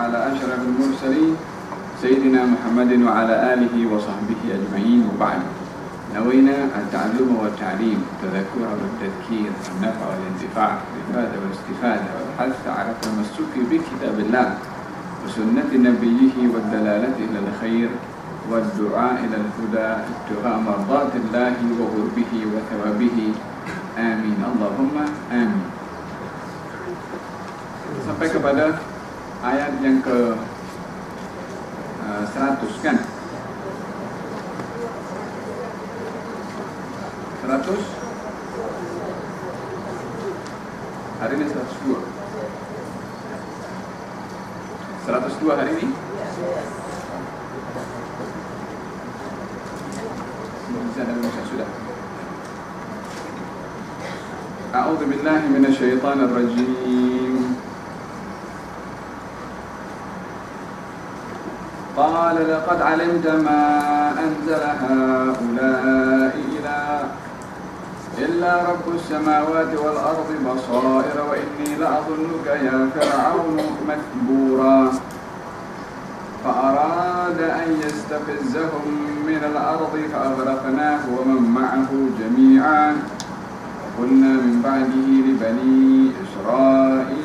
على أشرف المرسلين سيدنا محمد وعلى آله وصحبه أجمعين وبعد. نوينا التعلم والتعليم التذكر والتذكير النفع والانتفاع الإفادة والاستفادة والحث على التمسك بكتاب الله وسنة نبيه والدلالة إلى الخير والدعاء إلى الهدى ابتغاء مرضات الله وقربه وثوابه. آمين. اللهم آمين. Sampai kepada ayat yang ke uh, 100 kan 100 hari ini 102 102 hari ini bisa dan bisa sudah أعوذ بالله من الشيطان الرجيم قال لقد علمت ما أنزل هؤلاء إلى إلا رب السماوات والأرض بصائر وإني لأظنك يا فرعون مثبورا. فأراد أن يستفزهم من الأرض فأغرقناه ومن معه جميعا. وقلنا من بعده لبني إسرائيل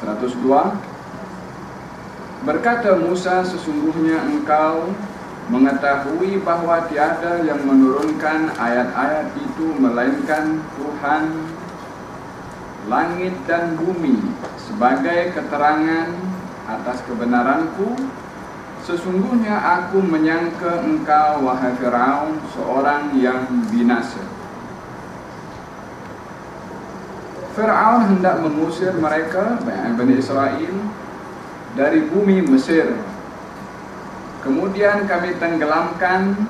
102 Berkata Musa sesungguhnya engkau mengetahui bahawa tiada yang menurunkan ayat-ayat itu melainkan Tuhan langit dan bumi sebagai keterangan atas kebenaranku. Sesungguhnya aku menyangka engkau wahai Firaun seorang yang binasa Firaun hendak mengusir mereka Bani Israel dari bumi Mesir. Kemudian kami tenggelamkan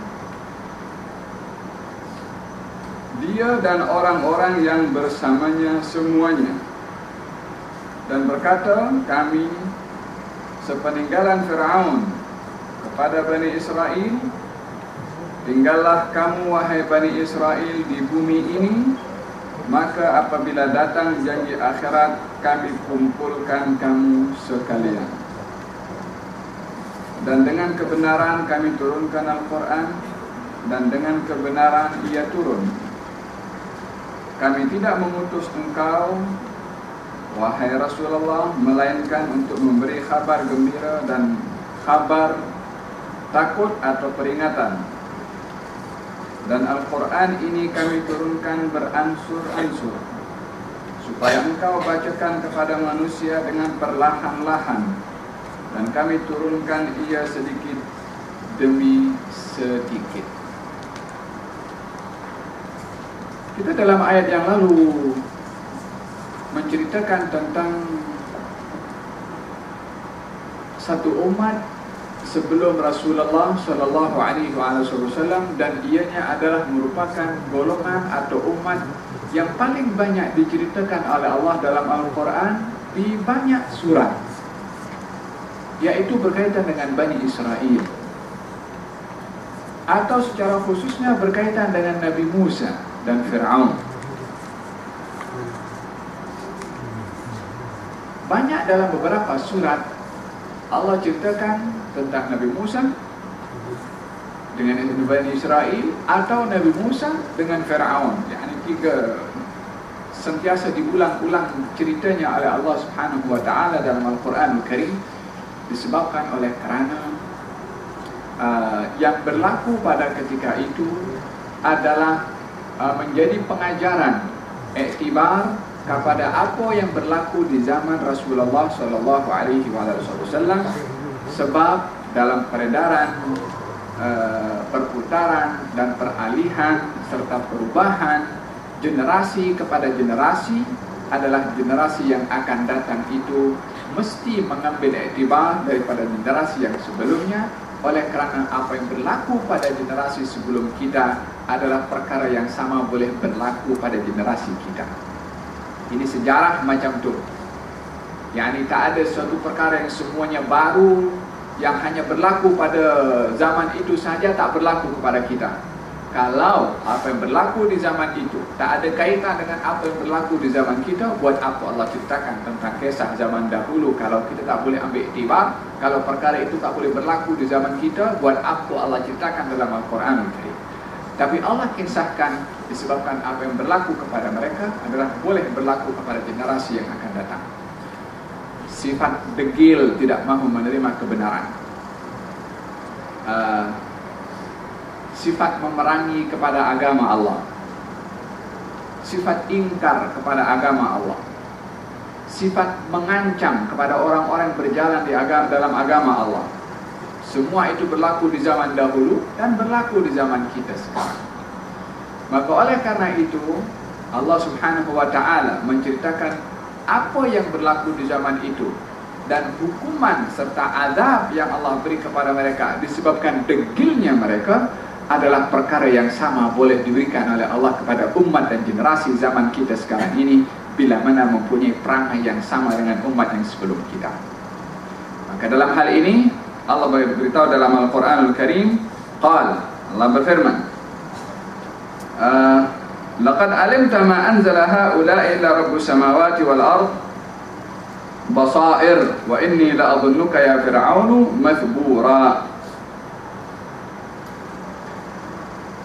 dia dan orang-orang yang bersamanya semuanya. Dan berkata kami sepeninggalan Firaun kepada Bani Israel. Tinggallah kamu wahai Bani Israel di bumi ini maka apabila datang janji akhirat kami kumpulkan kamu sekalian. Dan dengan kebenaran kami turunkan Al-Quran dan dengan kebenaran ia turun. Kami tidak mengutus engkau wahai Rasulullah melainkan untuk memberi kabar gembira dan kabar takut atau peringatan dan Al-Quran ini kami turunkan beransur-ansur supaya engkau bacakan kepada manusia dengan perlahan-lahan dan kami turunkan ia sedikit demi sedikit. Kita dalam ayat yang lalu menceritakan tentang satu umat sebelum Rasulullah sallallahu alaihi wasallam dan ianya adalah merupakan golongan atau umat yang paling banyak diceritakan oleh Allah dalam Al-Qur'an di banyak surat yaitu berkaitan dengan Bani Israel atau secara khususnya berkaitan dengan Nabi Musa dan Fir'aun. Banyak dalam beberapa surat Allah ceritakan tentang Nabi Musa dengan Bani Israel atau Nabi Musa dengan Fir'aun. Yakni tiga sentiasa diulang-ulang ceritanya oleh Allah Subhanahu wa taala dalam Al-Quran Al-Karim disebabkan oleh kerana uh, yang berlaku pada ketika itu adalah uh, menjadi pengajaran iktibar kepada apa yang berlaku di zaman Rasulullah sallallahu alaihi wasallam sebab dalam peredaran uh, perputaran dan peralihan serta perubahan generasi kepada generasi adalah generasi yang akan datang itu mesti mengambil iktibar daripada generasi yang sebelumnya oleh kerana apa yang berlaku pada generasi sebelum kita adalah perkara yang sama boleh berlaku pada generasi kita. Ini sejarah macam tu. Yang ini tak ada suatu perkara yang semuanya baru yang hanya berlaku pada zaman itu saja tak berlaku kepada kita. Kalau apa yang berlaku di zaman itu tak ada kaitan dengan apa yang berlaku di zaman kita, buat apa Allah ciptakan tentang kisah zaman dahulu kalau kita tak boleh ambil iktibar, kalau perkara itu tak boleh berlaku di zaman kita, buat apa Allah ciptakan dalam Al-Quran Tapi Allah kisahkan disebabkan apa yang berlaku kepada mereka adalah boleh berlaku kepada generasi yang akan datang. Sifat degil tidak mahu menerima kebenaran. Uh, sifat memerangi kepada agama Allah sifat ingkar kepada agama Allah sifat mengancam kepada orang-orang berjalan di agama, dalam agama Allah semua itu berlaku di zaman dahulu dan berlaku di zaman kita sekarang maka oleh karena itu Allah subhanahu wa ta'ala menceritakan apa yang berlaku di zaman itu dan hukuman serta azab yang Allah beri kepada mereka disebabkan degilnya mereka adalah perkara yang sama boleh diberikan oleh Allah kepada umat dan generasi zaman kita sekarang ini bila mana mempunyai perangai yang sama dengan umat yang sebelum kita. Maka dalam hal ini Allah beritahu dalam Al-Quran Al-Karim Qal Allah berfirman anzala ha'ula'i illa rabbus samawati wal ard basair wa inni la adhunnuka ya fir'aunu mathbura.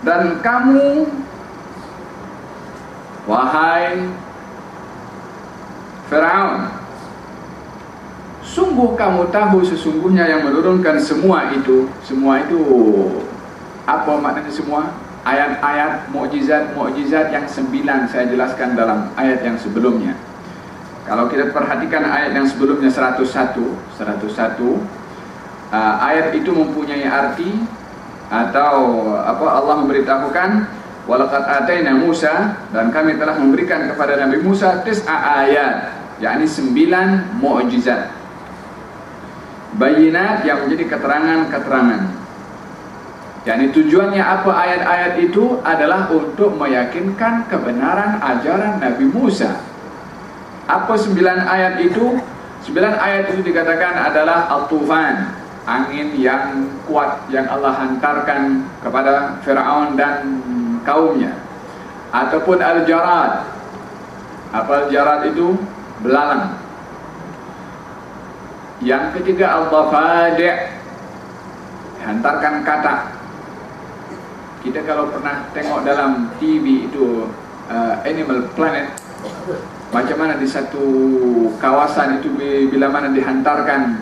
Dan kamu wahai Firaun sungguh kamu tahu sesungguhnya yang menurunkan semua itu. Semua itu apa maknanya semua ayat-ayat mukjizat-mukjizat yang sembilan saya jelaskan dalam ayat yang sebelumnya. Kalau kita perhatikan ayat yang sebelumnya 101 101 uh, ayat itu mempunyai arti atau apa Allah memberitahukan walaqad ataina Musa dan kami telah memberikan kepada Nabi Musa tis'a ayat yakni sembilan mukjizat. Bayinat yang menjadi keterangan-keterangan yakni tujuannya apa ayat-ayat itu adalah untuk meyakinkan kebenaran ajaran Nabi Musa. Apa sembilan ayat itu? Sembilan ayat itu dikatakan adalah al-tufan angin yang kuat yang Allah hantarkan kepada Firaun dan kaumnya. Ataupun al-jarad. Apa al-jarad itu? Belalang. Yang ketiga al-dhafadi' hantarkan kata kita kalau pernah tengok dalam TV itu uh, Animal Planet macam mana di satu kawasan itu bila mana dihantarkan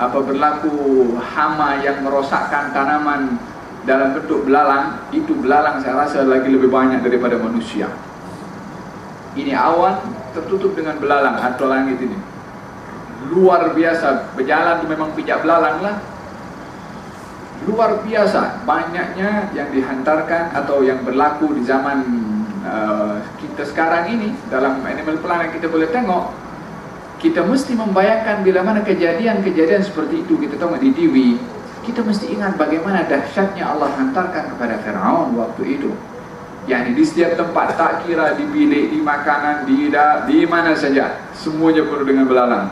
apa berlaku hama yang merosakkan tanaman dalam bentuk belalang itu belalang saya rasa lagi lebih banyak daripada manusia. Ini awan tertutup dengan belalang atau langit ini. Luar biasa berjalan itu memang pijak belalang lah luar biasa. Banyaknya yang dihantarkan atau yang berlaku di zaman uh, kita sekarang ini dalam animal planet kita boleh tengok kita mesti membayangkan bila mana kejadian-kejadian seperti itu kita tahu di TV kita mesti ingat bagaimana dahsyatnya Allah hantarkan kepada Firaun waktu itu. Yang di setiap tempat tak kira di bilik di makanan di di mana saja semuanya penuh dengan belalang.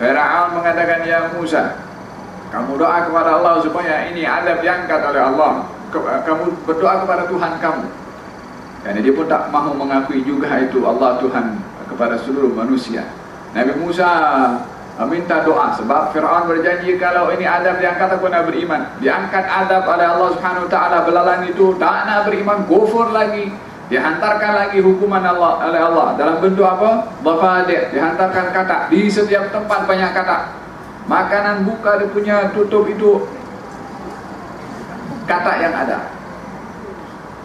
Firaun mengatakan ya Musa kamu doa kepada Allah supaya ini adab diangkat oleh Allah kamu berdoa kepada Tuhan kamu dan dia pun tak mahu mengakui juga itu Allah Tuhan kepada seluruh manusia. Nabi Musa minta doa sebab Firaun berjanji kalau ini adab diangkat aku nak beriman. Diangkat adab oleh Allah Subhanahu Wa Taala belalang itu tak nak beriman, gofur lagi. Dihantarkan lagi hukuman Allah oleh Allah dalam bentuk apa? Bafadi. Dihantarkan kata di setiap tempat banyak kata. Makanan buka dia punya tutup itu kata yang ada.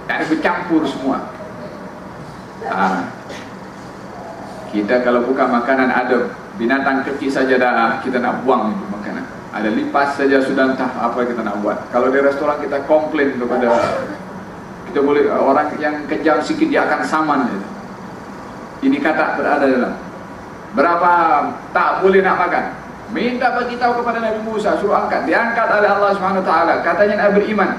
Tak bercampur semua. Ah, kita kalau buka makanan ada binatang kecil saja dah kita nak buang itu makanan. Ada lipas saja sudah entah apa kita nak buat. Kalau di restoran kita komplain kepada kita boleh orang yang kejam sikit dia akan saman. Ini kata berada dalam. Berapa tak boleh nak makan. Minta bagi tahu kepada Nabi Musa suruh angkat. Diangkat oleh Allah Subhanahu taala. Katanya nak beriman.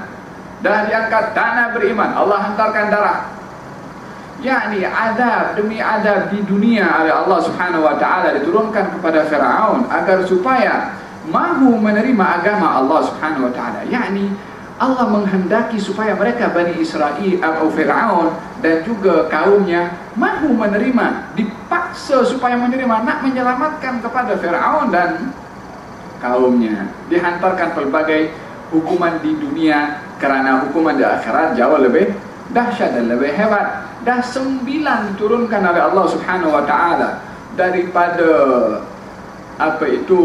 Dah diangkat tanah beriman. Allah hantarkan darah. yakni adab demi adab di dunia oleh Allah Subhanahu wa taala diturunkan kepada Firaun agar supaya mahu menerima agama Allah Subhanahu wa taala. yakni Allah menghendaki supaya mereka Bani Israel atau Firaun dan juga kaumnya mahu menerima, dipaksa supaya menerima nak menyelamatkan kepada Firaun dan kaumnya. Dihantarkan pelbagai hukuman di dunia kerana hukuman di akhirat jauh lebih dahsyat dan lebih hebat dah sembilan diturunkan oleh Allah Subhanahu Wa Taala daripada apa itu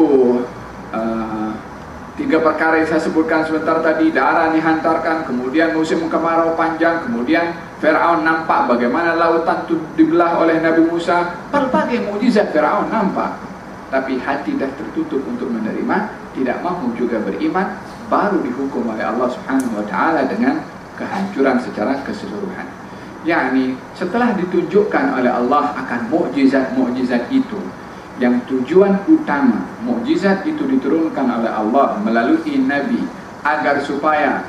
uh, tiga perkara yang saya sebutkan sebentar tadi darah dihantarkan kemudian musim kemarau panjang kemudian Firaun nampak bagaimana lautan itu dibelah oleh Nabi Musa. Berbagai mukjizat Firaun nampak. Tapi hati dah tertutup untuk menerima. Tidak mahu juga beriman. Baru dihukum oleh Allah Subhanahu Wa Taala dengan kehancuran secara keseluruhan. Yakni setelah ditunjukkan oleh Allah akan mukjizat-mukjizat itu yang tujuan utama mukjizat itu diturunkan oleh Allah melalui nabi agar supaya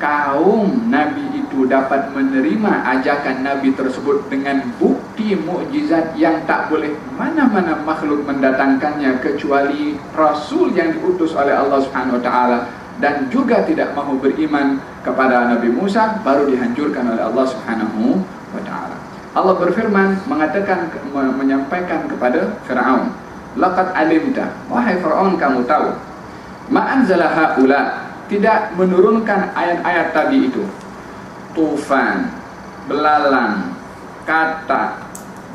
kaum nabi itu dapat menerima ajakan nabi tersebut dengan bukti mukjizat yang tak boleh mana-mana makhluk mendatangkannya kecuali rasul yang diutus oleh Allah Subhanahu wa taala dan juga tidak mahu beriman kepada Nabi Musa baru dihancurkan oleh Allah Subhanahu wa taala. Allah berfirman mengatakan menyampaikan kepada Firaun, "Laqad alimta, wahai Firaun kamu tahu, ma anzala haula tidak menurunkan ayat-ayat tadi itu. Tufan, belalang, kata,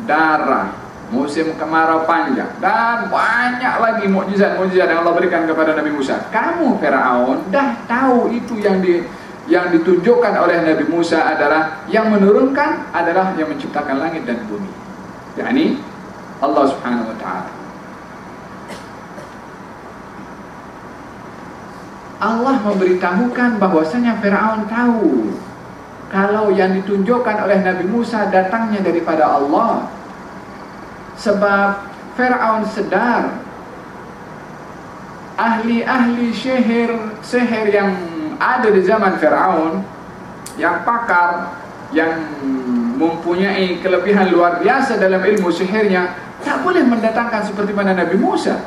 darah, musim kemarau panjang dan banyak lagi mukjizat-mukjizat yang Allah berikan kepada Nabi Musa. Kamu Firaun dah tahu itu yang di yang ditunjukkan oleh Nabi Musa adalah yang menurunkan adalah yang menciptakan langit dan bumi. yakni Allah Subhanahu wa taala. Allah memberitahukan bahwasanya Firaun tahu kalau yang ditunjukkan oleh Nabi Musa datangnya daripada Allah. Sebab Fir'aun sedar ahli-ahli sihir sihir yang ada di zaman Fir'aun yang pakar yang mempunyai kelebihan luar biasa dalam ilmu sihirnya tak boleh mendatangkan seperti mana Nabi Musa.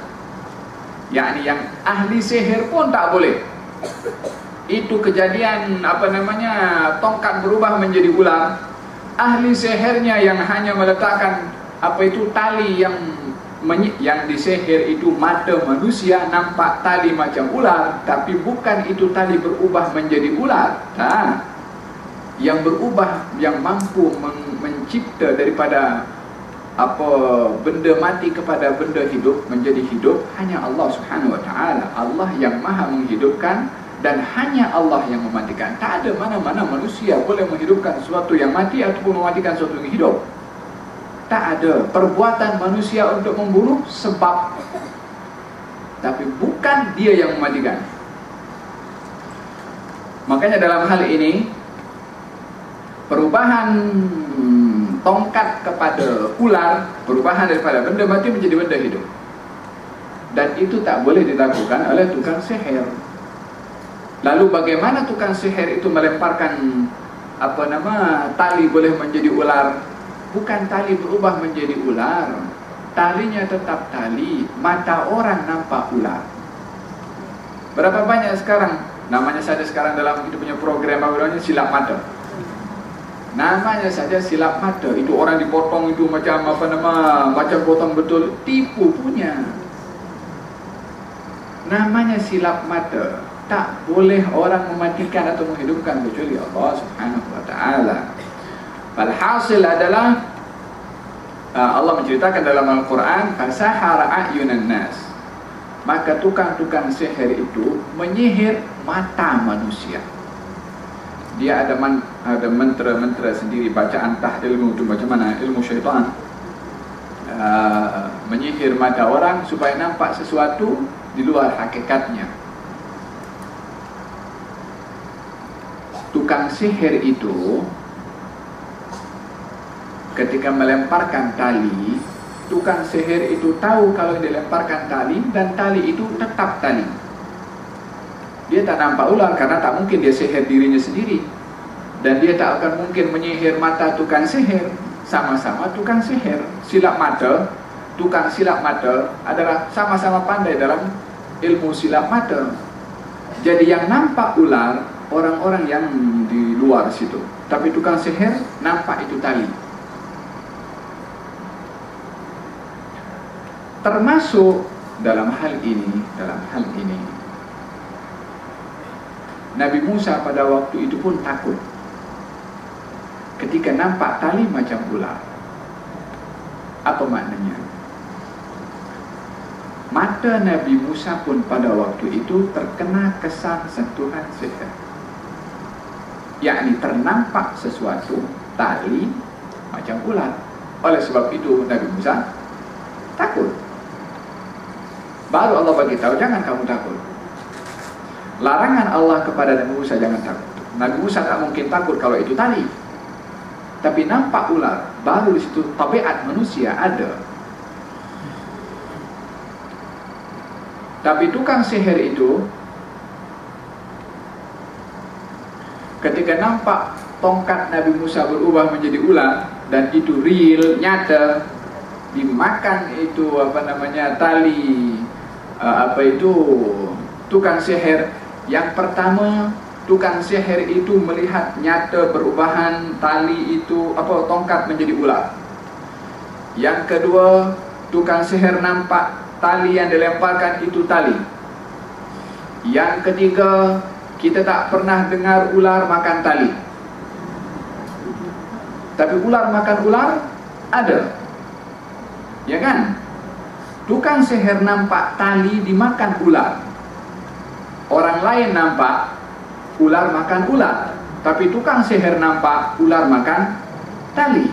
Yakni yang ahli sihir pun tak boleh itu kejadian apa namanya tongkat berubah menjadi ular. Ahli sihirnya yang hanya meletakkan apa itu tali yang yang disihir itu mata manusia nampak tali macam ular tapi bukan itu tali berubah menjadi ular. Nah yang berubah yang mampu men mencipta daripada apa benda mati kepada benda hidup menjadi hidup hanya Allah Subhanahu wa taala. Allah yang maha menghidupkan dan hanya Allah yang mematikan. Tak ada mana-mana manusia boleh menghidupkan sesuatu yang mati ataupun mematikan sesuatu yang hidup. Tak ada perbuatan manusia untuk membunuh sebab. Tapi bukan dia yang mematikan. Makanya dalam hal ini perubahan tongkat kepada ular perubahan daripada benda mati menjadi benda hidup. Dan itu tak boleh dilakukan oleh tukang sihir lalu bagaimana tukang sihir itu melemparkan apa nama tali boleh menjadi ular? Bukan tali berubah menjadi ular. Talinya tetap tali mata orang nampak ular. Berapa banyak sekarang? Namanya saja sekarang dalam kita punya program namanya? Silap mata. Namanya saja silap mata. Itu orang dipotong itu macam apa nama macam potong betul. Tipu punya. Namanya silap mata tak boleh orang mematikan atau menghidupkan kecuali Allah Subhanahu wa taala. Alhasil adalah uh, Allah menceritakan dalam Al-Quran Fasahara a'yunan nas. Maka tukang-tukang sihir itu Menyihir mata manusia. Dia ada man, ada mentera-mentera sendiri Bacaan tah ilmu itu macam mana? Ilmu syaitan. Uh, Menyihir mata orang Supaya nampak sesuatu Di luar hakikatnya Tukang sihir itu ketika melemparkan tali tukang sihir itu tahu kalau dilemparkan tali dan tali itu tetap tali. Dia tak nampak ular karena tak mungkin dia sihir dirinya sendiri. Dan dia tak akan mungkin menyihir mata tukang sihir. Sama-sama tukang sihir. Silap mata, tukang silap mata adalah sama-sama pandai dalam ilmu silap mata. Jadi yang nampak ular, orang-orang yang di luar situ. Tapi tukang sihir nampak itu tali. Termasuk dalam hal ini, dalam hal ini, Nabi Musa pada waktu itu pun takut ketika nampak tali macam ular. Apa maknanya? Mata Nabi Musa pun pada waktu itu terkena kesan sentuhan sihir. Yakni ternampak sesuatu tali macam ular. Oleh sebab itu Nabi Musa takut. Baru Allah bagi tahu jangan kamu takut. Larangan Allah kepada Nabi Musa jangan takut. Nabi Musa tak mungkin takut kalau itu tali. Tapi nampak ular, baru di situ tabiat manusia ada. Tapi tukang sihir itu ketika nampak tongkat Nabi Musa berubah menjadi ular dan itu real, nyata dimakan itu apa namanya tali uh, apa itu tukang sihir yang pertama tukang sihir itu melihat nyata perubahan tali itu apa tongkat menjadi ular. Yang kedua, tukang sihir nampak tali yang dilemparkan itu tali. Yang ketiga, kita tak pernah dengar ular makan tali. Tapi ular makan ular ada. Ya kan? Tukang sihir nampak tali dimakan ular. Orang lain nampak ular makan ular. Tapi tukang sihir nampak ular makan tali.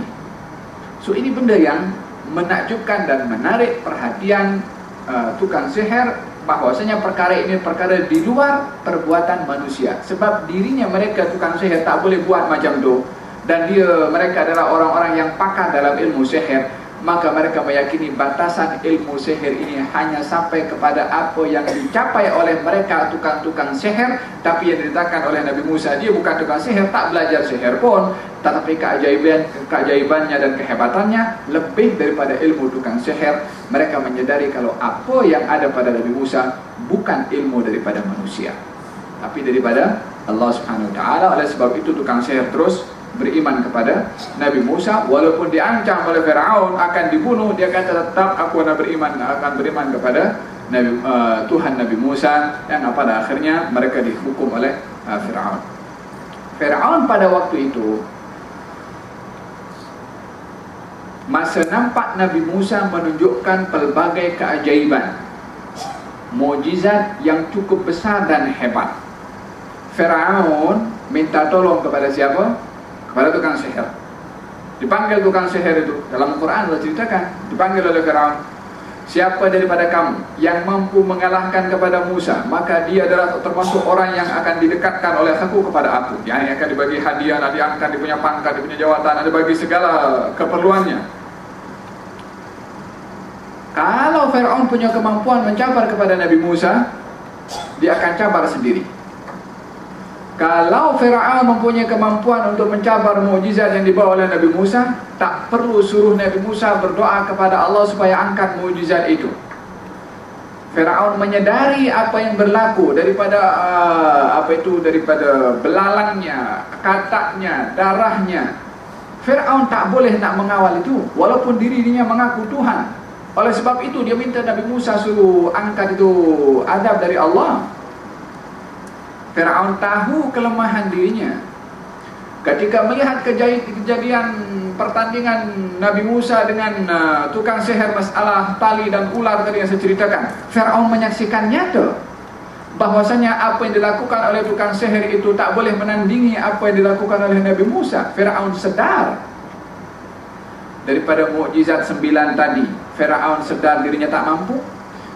So ini benda yang menakjubkan dan menarik perhatian uh, tukang sihir bahwasanya perkara ini perkara di luar perbuatan manusia. Sebab dirinya mereka tukang sihir tak boleh buat macam tu. Dan dia mereka adalah orang-orang yang pakar dalam ilmu sihir maka mereka meyakini batasan ilmu sihir ini hanya sampai kepada apa yang dicapai oleh mereka tukang-tukang sihir tapi yang ditetapkan oleh Nabi Musa dia bukan tukang sihir tak belajar sihir pun tetapi keajaiban keajaibannya dan kehebatannya lebih daripada ilmu tukang sihir. Mereka menyadari kalau apa yang ada pada Nabi Musa bukan ilmu daripada manusia. Tapi daripada Allah Subhanahu taala. Oleh sebab itu tukang sihir terus beriman kepada Nabi Musa. Walaupun diancam oleh Firaun akan dibunuh dia kata tetap aku akan beriman akan beriman kepada Nabi uh, Tuhan Nabi Musa. Yang pada akhirnya mereka dihukum oleh uh, Firaun. Firaun pada waktu itu masa nampak Nabi Musa menunjukkan pelbagai keajaiban mukjizat yang cukup besar dan hebat. Firaun minta tolong kepada siapa? kepada tukang sihir. Dipanggil tukang sihir itu dalam Al-Quran Allah ceritakan dipanggil oleh Firaun. Siapa daripada kamu yang mampu mengalahkan kepada Musa Maka dia adalah termasuk orang yang akan didekatkan oleh aku kepada aku Yang akan dibagi hadiah, diangkat, dia punya pangkat, dia punya jawatan Ada bagi segala keperluannya Kalau Fir'aun punya kemampuan mencabar kepada Nabi Musa Dia akan cabar sendiri kalau Fir'aun mempunyai kemampuan untuk mencabar mukjizat yang dibawa oleh Nabi Musa, tak perlu suruh Nabi Musa berdoa kepada Allah supaya angkat mukjizat itu. Fir'aun menyedari apa yang berlaku daripada uh, apa itu daripada belalangnya, kataknya, darahnya. Fir'aun tak boleh nak mengawal itu walaupun dirinya mengaku Tuhan. Oleh sebab itu dia minta Nabi Musa suruh angkat itu adab dari Allah. Fir'aun tahu kelemahan dirinya. Ketika melihat kejadian pertandingan Nabi Musa dengan uh, tukang sihir masalah tali dan ular tadi yang saya ceritakan Fir'aun menyaksikan nyata bahwasanya apa yang dilakukan oleh tukang sihir itu tak boleh menandingi apa yang dilakukan oleh Nabi Musa. Fir'aun sedar daripada mukjizat sembilan tadi Fir'aun sedar dirinya tak mampu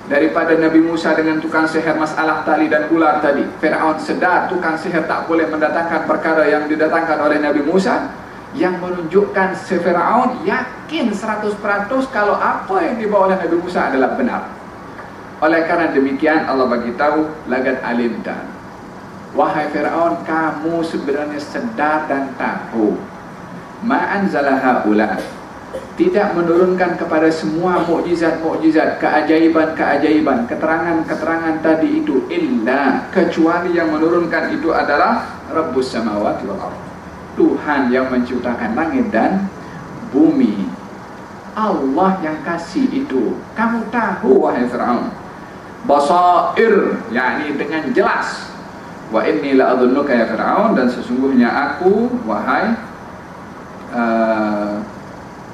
daripada Nabi Musa dengan tukang sihir masalah tali dan ular tadi Fir'aun sedar tukang sihir tak boleh mendatangkan perkara yang didatangkan oleh Nabi Musa yang menunjukkan si Fir'aun yakin 100% kalau apa yang dibawa oleh Nabi Musa adalah benar. Oleh karena demikian Allah bagi tahu lagat alimta. Wahai Fir'aun, kamu sebenarnya sedar dan tahu. Ma'an zalaha ulah. Tidak menurunkan kepada semua mukjizat-mukjizat, keajaiban-keajaiban, keterangan-keterangan tadi itu illa kecuali yang menurunkan itu adalah Rabbus samawati wal ardh. Tuhan yang menciptakan langit dan bumi. Allah yang kasih itu. Kamu tahu wahai Firaun. Basair, yakni dengan jelas. Wa inni la adhunnuka ya Firaun dan sesungguhnya aku wahai uh,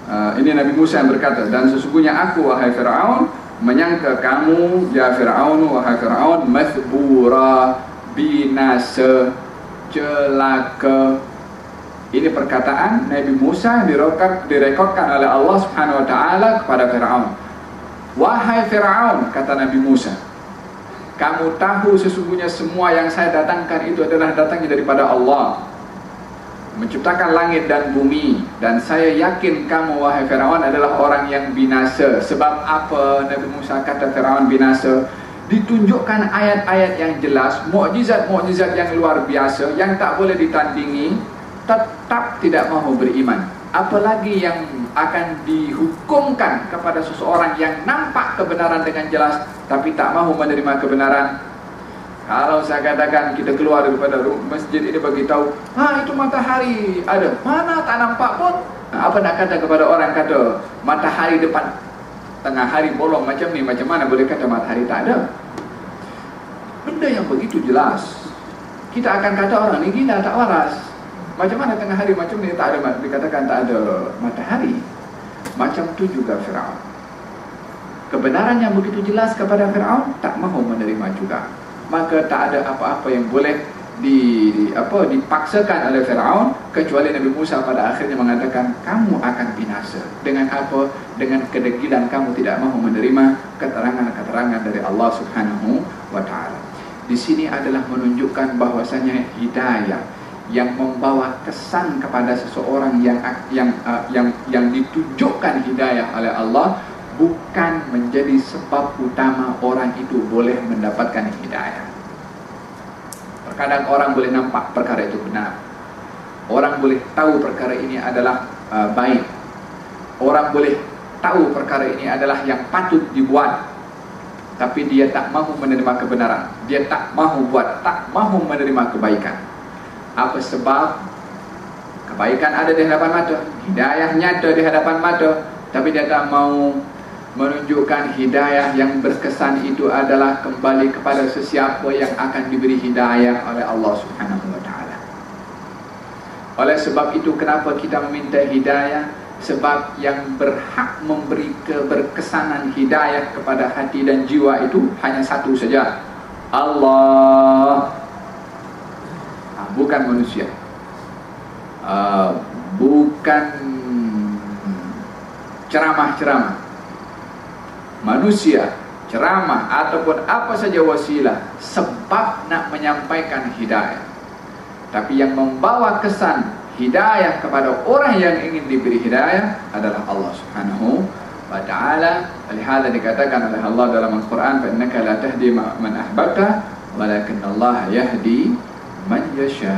uh, ini Nabi Musa yang berkata dan sesungguhnya aku wahai Firaun menyangka kamu ya Firaun wahai Firaun mathbura binasa celaka ini perkataan Nabi Musa direkod, direkodkan oleh Allah Subhanahu wa taala kepada Firaun. Wahai Firaun, kata Nabi Musa, kamu tahu sesungguhnya semua yang saya datangkan itu adalah datangnya daripada Allah. Menciptakan langit dan bumi dan saya yakin kamu wahai Firaun adalah orang yang binasa. Sebab apa Nabi Musa kata Firaun binasa? Ditunjukkan ayat-ayat yang jelas, mukjizat-mukjizat yang luar biasa yang tak boleh ditandingi tetap tidak mahu beriman apalagi yang akan dihukumkan kepada seseorang yang nampak kebenaran dengan jelas tapi tak mahu menerima kebenaran kalau saya katakan kita keluar daripada masjid ini bagi tahu ha itu matahari. Ada. Mana tak nampak pun apa nak kata kepada orang kata matahari depan tengah hari bolong macam ni macam mana boleh kata matahari? Tak ada. Benda yang begitu jelas. Kita akan kata orang ni gila tak waras. Macam mana tengah hari macam ni? Tak ada. Dikatakan tak ada matahari. Macam tu juga Firaun. Kebenaran yang begitu jelas kepada Firaun tak mahu menerima juga. Maka tak ada apa-apa yang boleh di, di apa dipaksakan oleh Firaun kecuali Nabi Musa pada akhirnya mengatakan kamu akan binasa. Dengan apa? Dengan kedegilan kamu tidak mahu menerima keterangan-keterangan dari Allah Subhanahu wa taala. Di sini adalah menunjukkan bahwasanya hidayah yang membawa kesan kepada seseorang yang yang uh, yang yang ditunjukkan hidayah oleh Allah bukan menjadi sebab utama orang itu boleh mendapatkan hidayah. Terkadang orang boleh nampak perkara itu benar. Orang boleh tahu perkara ini adalah uh, baik. Orang boleh tahu perkara ini adalah yang patut dibuat. Tapi dia tak mahu menerima kebenaran. Dia tak mahu buat, tak mahu menerima kebaikan. Apa sebab kebaikan ada di hadapan mata, hidayah nyata di hadapan mata, tapi dia tak mau menunjukkan hidayah yang berkesan itu adalah kembali kepada sesiapa yang akan diberi hidayah oleh Allah Subhanahu wa taala. Oleh sebab itu kenapa kita meminta hidayah? Sebab yang berhak memberi keberkesanan hidayah kepada hati dan jiwa itu hanya satu saja. Allah bukan manusia uh, bukan ceramah-ceramah manusia ceramah ataupun apa saja wasilah sebab nak menyampaikan hidayah. Tapi yang membawa kesan hidayah kepada orang yang ingin diberi hidayah adalah Allah Subhanahu wa taala. Lihat dikatakan oleh Allah dalam Al-Quran innaka la tahdi man ahbabta walakin Allah yahdi man yasha.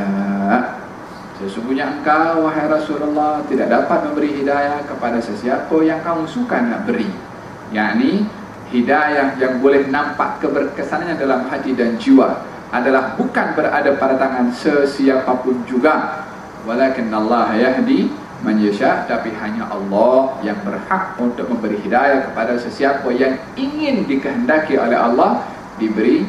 Sesungguhnya engkau wahai Rasulullah tidak dapat memberi hidayah kepada sesiapa yang kamu suka nak beri yakni hidayah yang boleh nampak keberkesanannya dalam hati dan jiwa adalah bukan berada pada tangan sesiapapun juga. Walakin Allah yahdi man yasha tapi hanya Allah yang berhak untuk memberi hidayah kepada sesiapa yang ingin dikehendaki oleh Allah diberi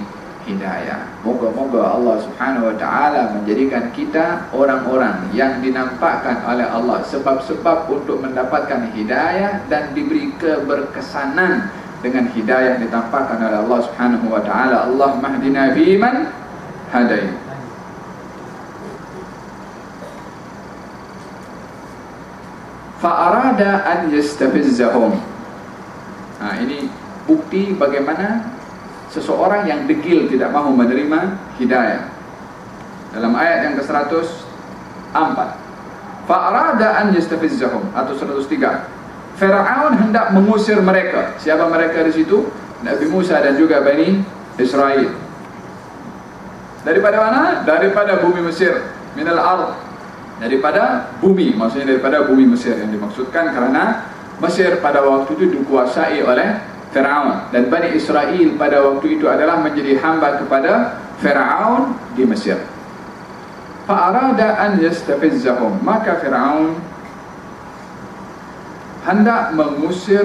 hidayah. Moga-moga Allah Subhanahu wa taala menjadikan kita orang-orang yang dinampakkan oleh Allah sebab-sebab untuk mendapatkan hidayah dan diberi keberkesanan dengan hidayah yang ditampakkan oleh Allah Subhanahu wa taala. Allah mahdina fi man hadai. Fa an yastafizzahum. Ha, ini bukti bagaimana seseorang yang degil tidak mahu menerima hidayah. Dalam ayat yang ke-104. Fa'arada an yastafizzahum atau 103. Firaun hendak mengusir mereka. Siapa mereka di situ? Nabi Musa dan juga Bani Israel. Daripada mana? Daripada bumi Mesir. Minal ard. Daripada bumi, maksudnya daripada bumi Mesir yang dimaksudkan kerana Mesir pada waktu itu dikuasai oleh Firaun dan Bani Israel pada waktu itu adalah menjadi hamba kepada Firaun di Mesir. Fa'arada an yastafizzahum maka Firaun hendak mengusir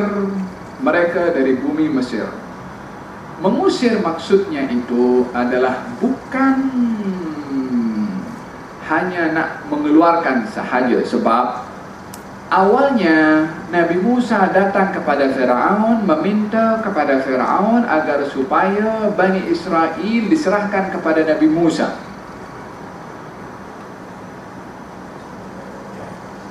mereka dari bumi Mesir. Mengusir maksudnya itu adalah bukan hanya nak mengeluarkan sahaja sebab awalnya Nabi Musa datang kepada Firaun meminta kepada Firaun agar supaya Bani Israel diserahkan kepada Nabi Musa.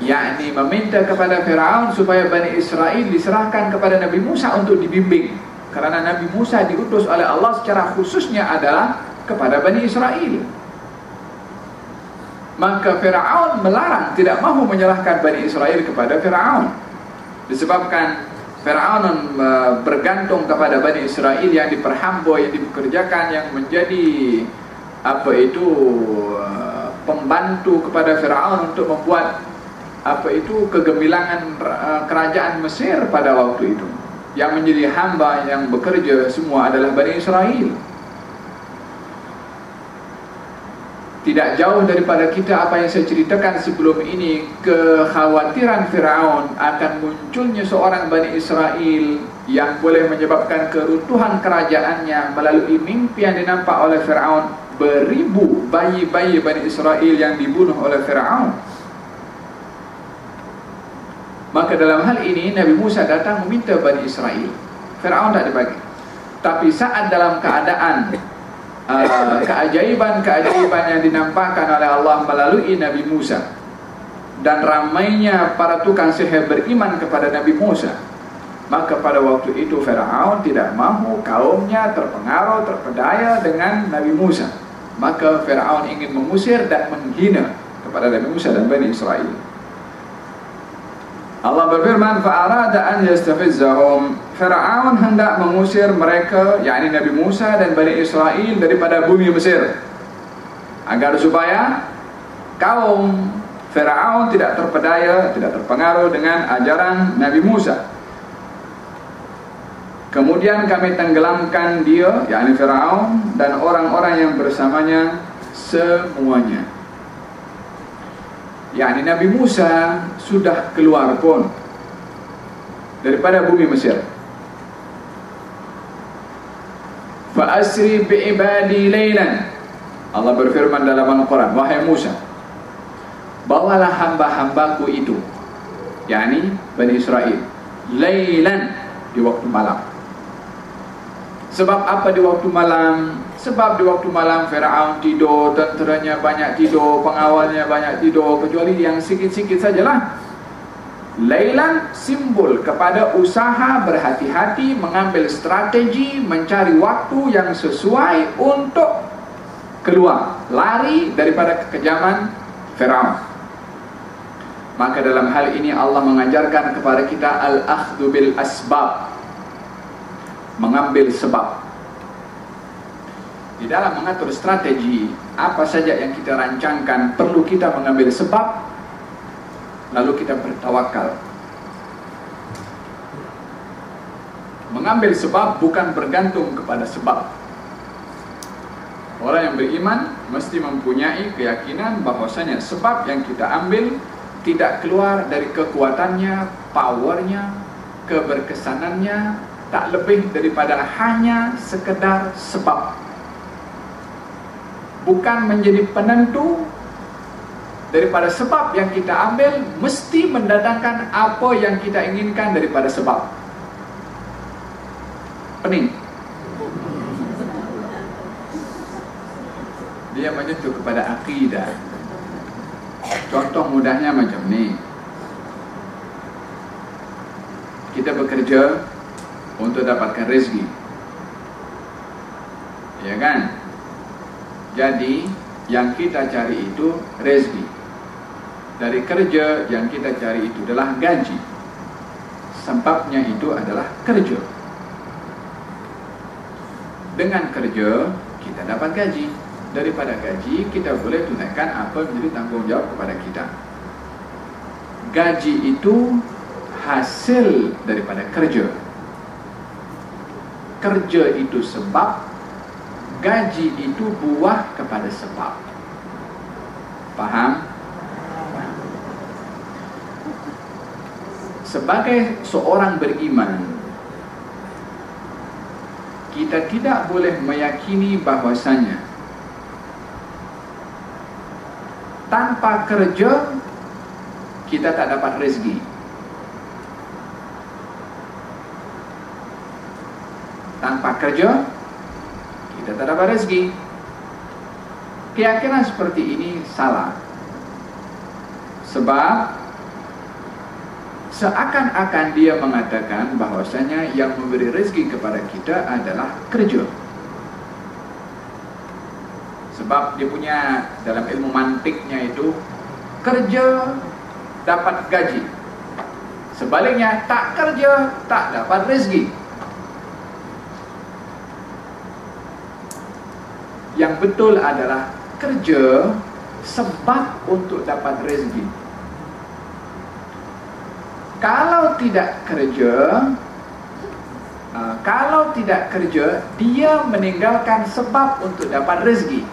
yakni meminta kepada Firaun supaya Bani Israel diserahkan kepada Nabi Musa untuk dibimbing kerana Nabi Musa diutus oleh Allah secara khususnya adalah kepada Bani Israel. Maka Firaun melarang tidak mahu menyerahkan Bani Israel kepada Firaun. Disebabkan Firaun uh, bergantung kepada Bani Israel yang diperhamba yang dipekerjakan yang menjadi apa itu uh, pembantu kepada Firaun untuk membuat apa itu kegemilangan uh, kerajaan Mesir pada waktu itu yang menjadi hamba yang bekerja semua adalah Bani Israel tidak jauh daripada kita apa yang saya ceritakan sebelum ini kekhawatiran Firaun akan munculnya seorang Bani Israel yang boleh menyebabkan keruntuhan kerajaannya melalui mimpi yang dinampak oleh Firaun beribu bayi-bayi Bani Israel yang dibunuh oleh Firaun. Maka dalam hal ini Nabi Musa datang meminta Bani Israel. Fir'aun tak dibagi Tapi saat dalam keadaan Keajaiban-keajaiban yang dinampakkan oleh Allah melalui Nabi Musa. Dan ramainya para tukang sihir beriman kepada Nabi Musa. Maka pada waktu itu Fir'aun tidak mahu kaumnya terpengaruh, terpedaya dengan Nabi Musa. Maka Fir'aun ingin mengusir dan menghina kepada Nabi Musa dan Bani Israel Allah berfirman fa'arada an yastafizzahum. Fir'aun hendak mengusir mereka yakni Nabi Musa dan Bani Israel daripada bumi Mesir. Agar supaya kaum Fir'aun tidak terpedaya tidak terpengaruh dengan ajaran Nabi Musa. Kemudian kami tenggelamkan dia yakni Fir'aun dan orang-orang yang bersamanya semuanya yakni Nabi Musa sudah keluar pun daripada bumi Mesir. Fa asri bi ibadi laylan. Allah berfirman dalam Al-Quran, wahai Musa, bawalah hamba-hambaku itu, yakni Bani Israel, laylan di waktu malam. Sebab apa di waktu malam? Sebab di waktu malam Fir'aun tidur, tenteranya banyak tidur, pengawalnya banyak tidur, kecuali yang sikit-sikit sajalah. Lailan simbol kepada usaha berhati-hati mengambil strategi mencari waktu yang sesuai untuk keluar, lari daripada kekejaman Fir'aun. Maka dalam hal ini Allah mengajarkan kepada kita al-akhdhu bil asbab. Mengambil sebab di dalam mengatur strategi apa saja yang kita rancangkan perlu kita mengambil sebab lalu kita bertawakal. Mengambil sebab bukan bergantung kepada sebab. Orang yang beriman mesti mempunyai keyakinan bahwasanya sebab yang kita ambil tidak keluar dari kekuatannya powernya keberkesanannya tak lebih daripada hanya sekedar sebab bukan menjadi penentu daripada sebab yang kita ambil mesti mendatangkan apa yang kita inginkan daripada sebab. Pening. Dia menyentuh kepada akidah. Contoh mudahnya macam ni. Kita bekerja untuk dapatkan rezeki. Ya kan jadi yang kita cari itu rezeki. dari kerja yang kita cari itu adalah gaji. Sebabnya itu adalah kerja. Dengan kerja, kita dapat gaji. Daripada gaji, kita boleh tunaikan apa menjadi tanggungjawab kepada kita. Gaji itu hasil daripada kerja. Kerja itu sebab, gaji itu buah kepada sebab. Faham? Sebagai seorang beriman, kita tidak boleh meyakini bahwasanya tanpa kerja kita tak dapat rezeki. Tanpa kerja kita tak dapat rezeki. Keyakinan seperti ini salah. Sebab seakan-akan dia mengatakan bahwasanya yang memberi rezeki kepada kita adalah kerja. Sebab dia punya dalam ilmu mantiknya itu kerja dapat gaji. Sebaliknya tak kerja tak dapat rezeki. Yang betul adalah kerja sebab untuk dapat rezeki. Kalau tidak kerja, uh, kalau tidak kerja, dia meninggalkan sebab untuk dapat rezeki.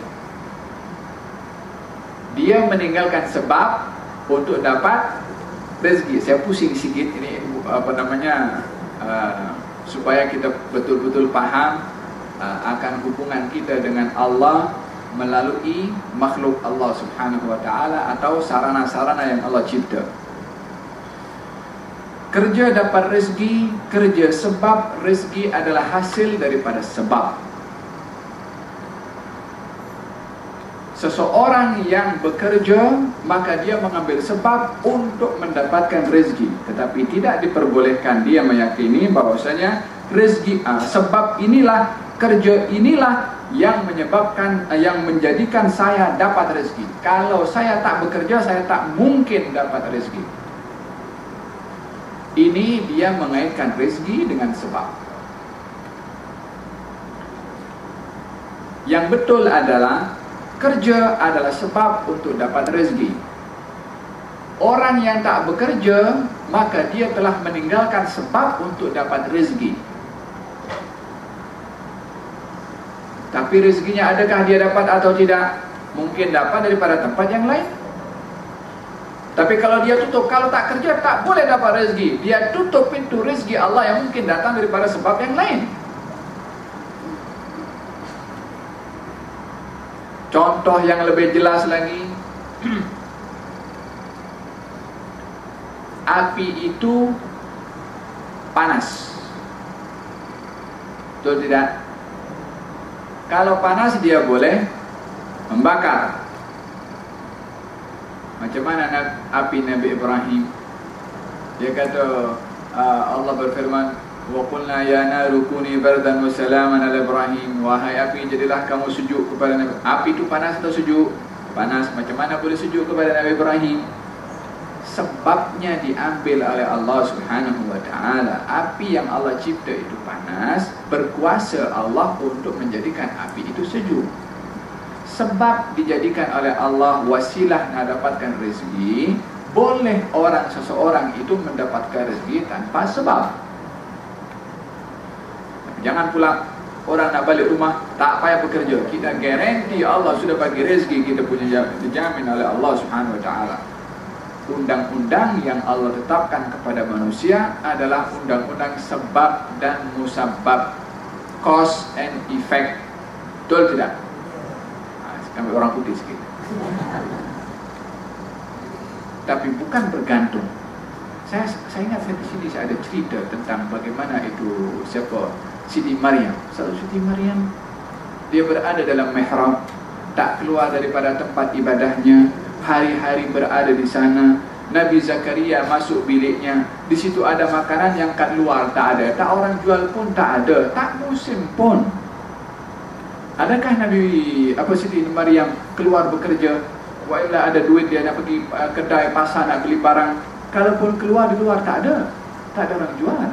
Dia meninggalkan sebab untuk dapat rezeki. Saya pusing sikit ini apa namanya uh, supaya kita betul-betul paham uh, akan hubungan kita dengan Allah melalui makhluk Allah Subhanahu wa taala atau sarana-sarana yang Allah cipta. Kerja dapat rezeki, kerja sebab rezeki adalah hasil daripada sebab. Seseorang yang bekerja maka dia mengambil sebab untuk mendapatkan rezeki, tetapi tidak diperbolehkan dia meyakini bahwasanya rezeki uh, sebab inilah kerja inilah yang menyebabkan uh, yang menjadikan saya dapat rezeki. Kalau saya tak bekerja, saya tak mungkin dapat rezeki. Ini dia mengaitkan rezeki dengan sebab. Yang betul adalah kerja adalah sebab untuk dapat rezeki. Orang yang tak bekerja, maka dia telah meninggalkan sebab untuk dapat rezeki. Tapi rezekinya adakah dia dapat atau tidak? Mungkin dapat daripada tempat yang lain. Tapi kalau dia tutup, kalau tak kerja, tak boleh dapat rezeki. Dia tutup pintu rezeki Allah yang mungkin datang daripada sebab yang lain. Contoh yang lebih jelas lagi Api itu panas Betul tidak? Kalau panas dia boleh membakar Macam mana api Nabi Ibrahim Dia kata uh, Allah berfirman Wa qulna ya naru kuni bardan wa salaman ala Ibrahim Wahai api jadilah kamu sejuk kepada Nabi Api itu panas atau sejuk? Panas macam mana boleh sejuk kepada Nabi Ibrahim? Sebabnya diambil oleh Allah subhanahu wa ta'ala Api yang Allah cipta itu panas Berkuasa Allah untuk menjadikan api itu sejuk Sebab dijadikan oleh Allah wasilah nak dapatkan rezeki Boleh orang seseorang itu mendapatkan rezeki tanpa sebab Jangan pula orang nak balik rumah tak payah bekerja. Kita garanti Allah sudah bagi rezeki kita punya dijamin oleh Allah Subhanahu wa taala. Undang-undang yang Allah tetapkan kepada manusia adalah undang-undang sebab dan musabab. Cause and effect. Betul tidak? Kami orang putih sikit. Tapi bukan bergantung. Saya saya ingat saya di sini saya ada cerita tentang bagaimana itu siapa Siti Maryam Satu Siti Maryam Dia berada dalam mihrab Tak keluar daripada tempat ibadahnya Hari-hari berada di sana Nabi Zakaria masuk biliknya Di situ ada makanan yang kat luar tak ada Tak orang jual pun tak ada Tak musim pun Adakah Nabi apa Siti Maryam keluar bekerja Wailah ada duit dia nak pergi uh, kedai pasar nak beli barang. Kalaupun keluar di luar tak ada. Tak ada orang jual.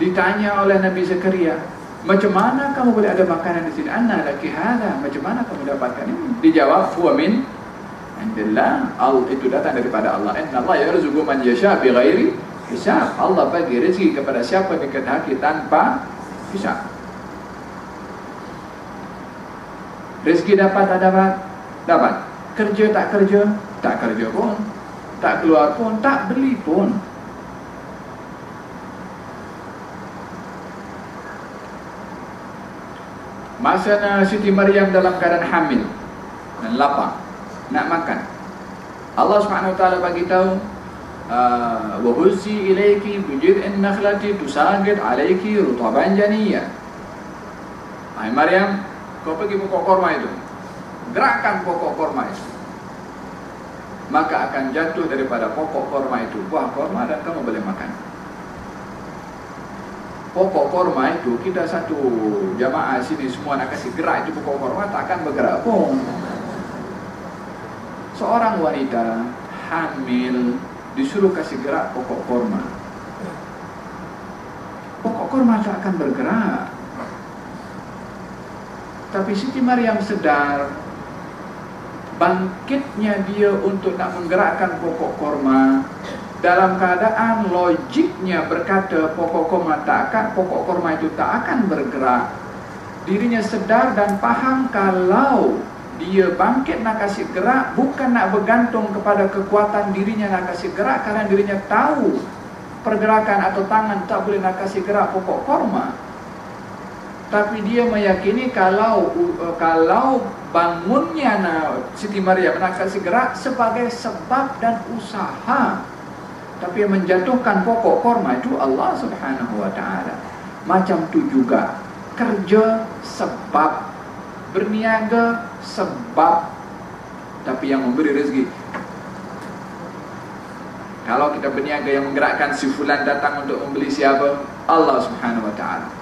Ditanya oleh Nabi Zakaria, macam mana kamu boleh ada makanan di sini? Anna laki hada. Macam mana kamu dapatkan ini? Dijawab, huwa min indillah. Al itu datang daripada Allah. Inna Allah yarzuqu man yasha bi ghairi hisab. Allah bagi rezeki kepada siapa yang dikehendaki tanpa hisab. Rezeki dapat tak dapat? Dapat. Kerja tak kerja? Tak kerja pun. Tak keluar pun, tak beli pun. Masa Siti Maryam dalam keadaan hamil dan lapar nak makan. Allah Subhanahu taala bagi tahu ah, wa huzzi ilayki bi jid'in nakhlati tusaqit alayki rutaban janiyya. Hai Maryam, kau pergi pokok korma itu. Gerakkan pokok korma itu. Maka akan jatuh daripada pokok korma itu buah korma dan kamu boleh makan pokok korma itu kita satu jamaah sini semua nak kasih gerak itu pokok korma tak akan bergerak pun seorang wanita hamil disuruh kasih gerak pokok korma. Pokok korma tak akan bergerak. Tapi Siti Maryam sedar bangkitnya dia untuk nak menggerakkan pokok korma dalam keadaan logiknya berkata pokok korma tak akan pokok korma itu tak akan bergerak. Dirinya sedar dan faham kalau dia bangkit nak kasih gerak bukan nak bergantung kepada kekuatan dirinya nak kasih gerak karena dirinya tahu pergerakan atau tangan tak boleh nak kasih gerak pokok korma tapi dia meyakini kalau uh, kalau bangunnya Siti Maria nak kasih gerak sebagai sebab dan usaha. Tapi yang menjatuhkan pokok korma itu Allah subhanahu wa ta'ala. Macam tu juga Kerja sebab Berniaga sebab Tapi yang memberi rezeki. Kalau kita berniaga yang menggerakkan si fulan datang untuk membeli siapa? Allah subhanahu wa ta'ala.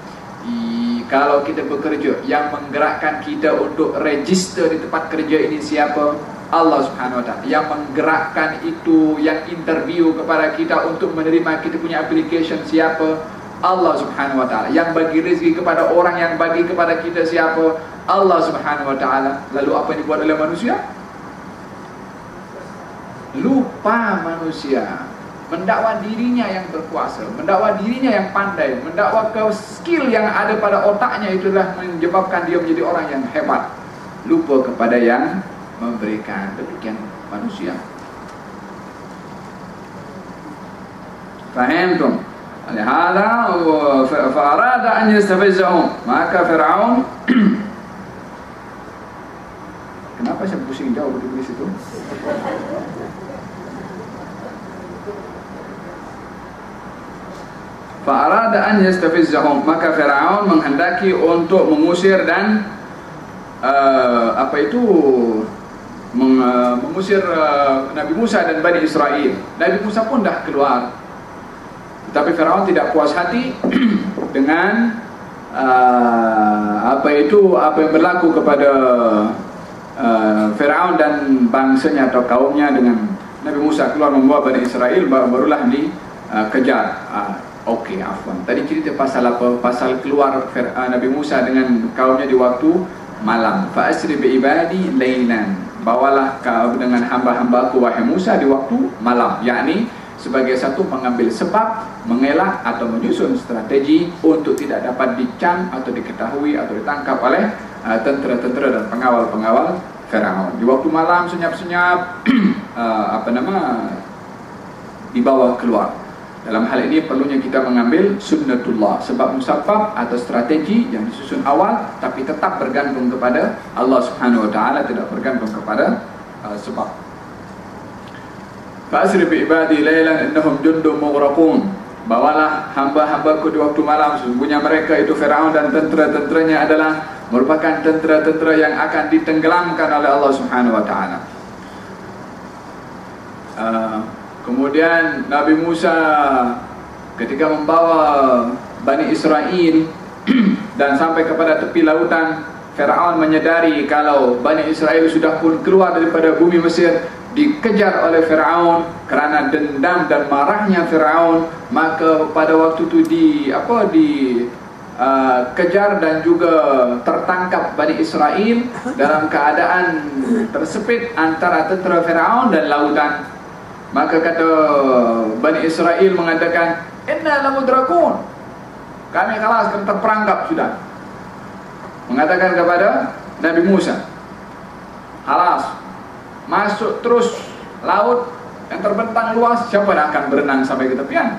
Kalau kita bekerja Yang menggerakkan kita untuk register di tempat kerja ini siapa? Allah Subhanahu Wa Taala. Yang menggerakkan itu yang interview kepada kita untuk menerima kita punya application siapa? Allah Subhanahu Wa Taala. Yang bagi rezeki kepada orang yang bagi kepada kita siapa Allah Subhanahu Wa Taala lalu apa yang dibuat oleh manusia lupa manusia mendakwa dirinya yang berkuasa mendakwa dirinya yang pandai mendakwa ke skill yang ada pada otaknya itulah menyebabkan dia menjadi orang yang hebat lupa kepada yang memberikan demikian manusia. Fahimtum? Lihada farada an yastafizahum. Maka Firaun Kenapa saya pusing jauh begitu di situ? Farada an yastafizahum. Maka Firaun menghendaki untuk mengusir dan uh, apa itu Uh, mengusir uh, Nabi Musa dan Bani Israel. Nabi Musa pun dah keluar. Tetapi Firaun tidak puas hati dengan uh, apa itu apa yang berlaku kepada uh, Firaun dan bangsanya atau kaumnya dengan Nabi Musa keluar membawa Bani Israel barulah dikejar. Uh, uh, Okey, afwan. Tadi cerita pasal apa? Pasal keluar uh, Nabi Musa dengan kaumnya di waktu malam. Fa asri bi ibadi lailan bawalah kau dengan hamba-hamba ku wahai Musa di waktu malam yakni sebagai satu mengambil sebab mengelak atau menyusun strategi untuk tidak dapat dicam atau diketahui atau ditangkap oleh uh, tentera-tentera dan pengawal-pengawal Firaun. Di waktu malam senyap-senyap uh, apa nama dibawa keluar. Dalam hal ini perlunya kita mengambil sunnatullah sebab musabab atau strategi yang disusun awal tapi tetap bergantung kepada Allah Subhanahu wa taala tidak bergantung kepada uh, sebab. Fa'asri bi ibadi lailan innahum jundum mughraqun. Bawalah hamba-hambaku di waktu malam sesungguhnya mereka itu Firaun dan tentera-tenteranya adalah merupakan tentera-tentera yang akan ditenggelamkan oleh Allah Subhanahu wa taala. Uh, Kemudian Nabi Musa ketika membawa Bani Israel dan sampai kepada tepi lautan Firaun menyadari kalau Bani Israel sudah pun keluar daripada bumi Mesir dikejar oleh Firaun kerana dendam dan marahnya Firaun maka pada waktu itu di apa di uh, kejar dan juga tertangkap Bani Israel dalam keadaan tersepit antara tentera Firaun dan lautan. Maka kata Bani Israel mengatakan inna lamudrakun kami kalah terperangkap sudah. Mengatakan kepada Nabi Musa halas masuk terus laut yang terbentang luas siapa yang akan berenang sampai ke tepian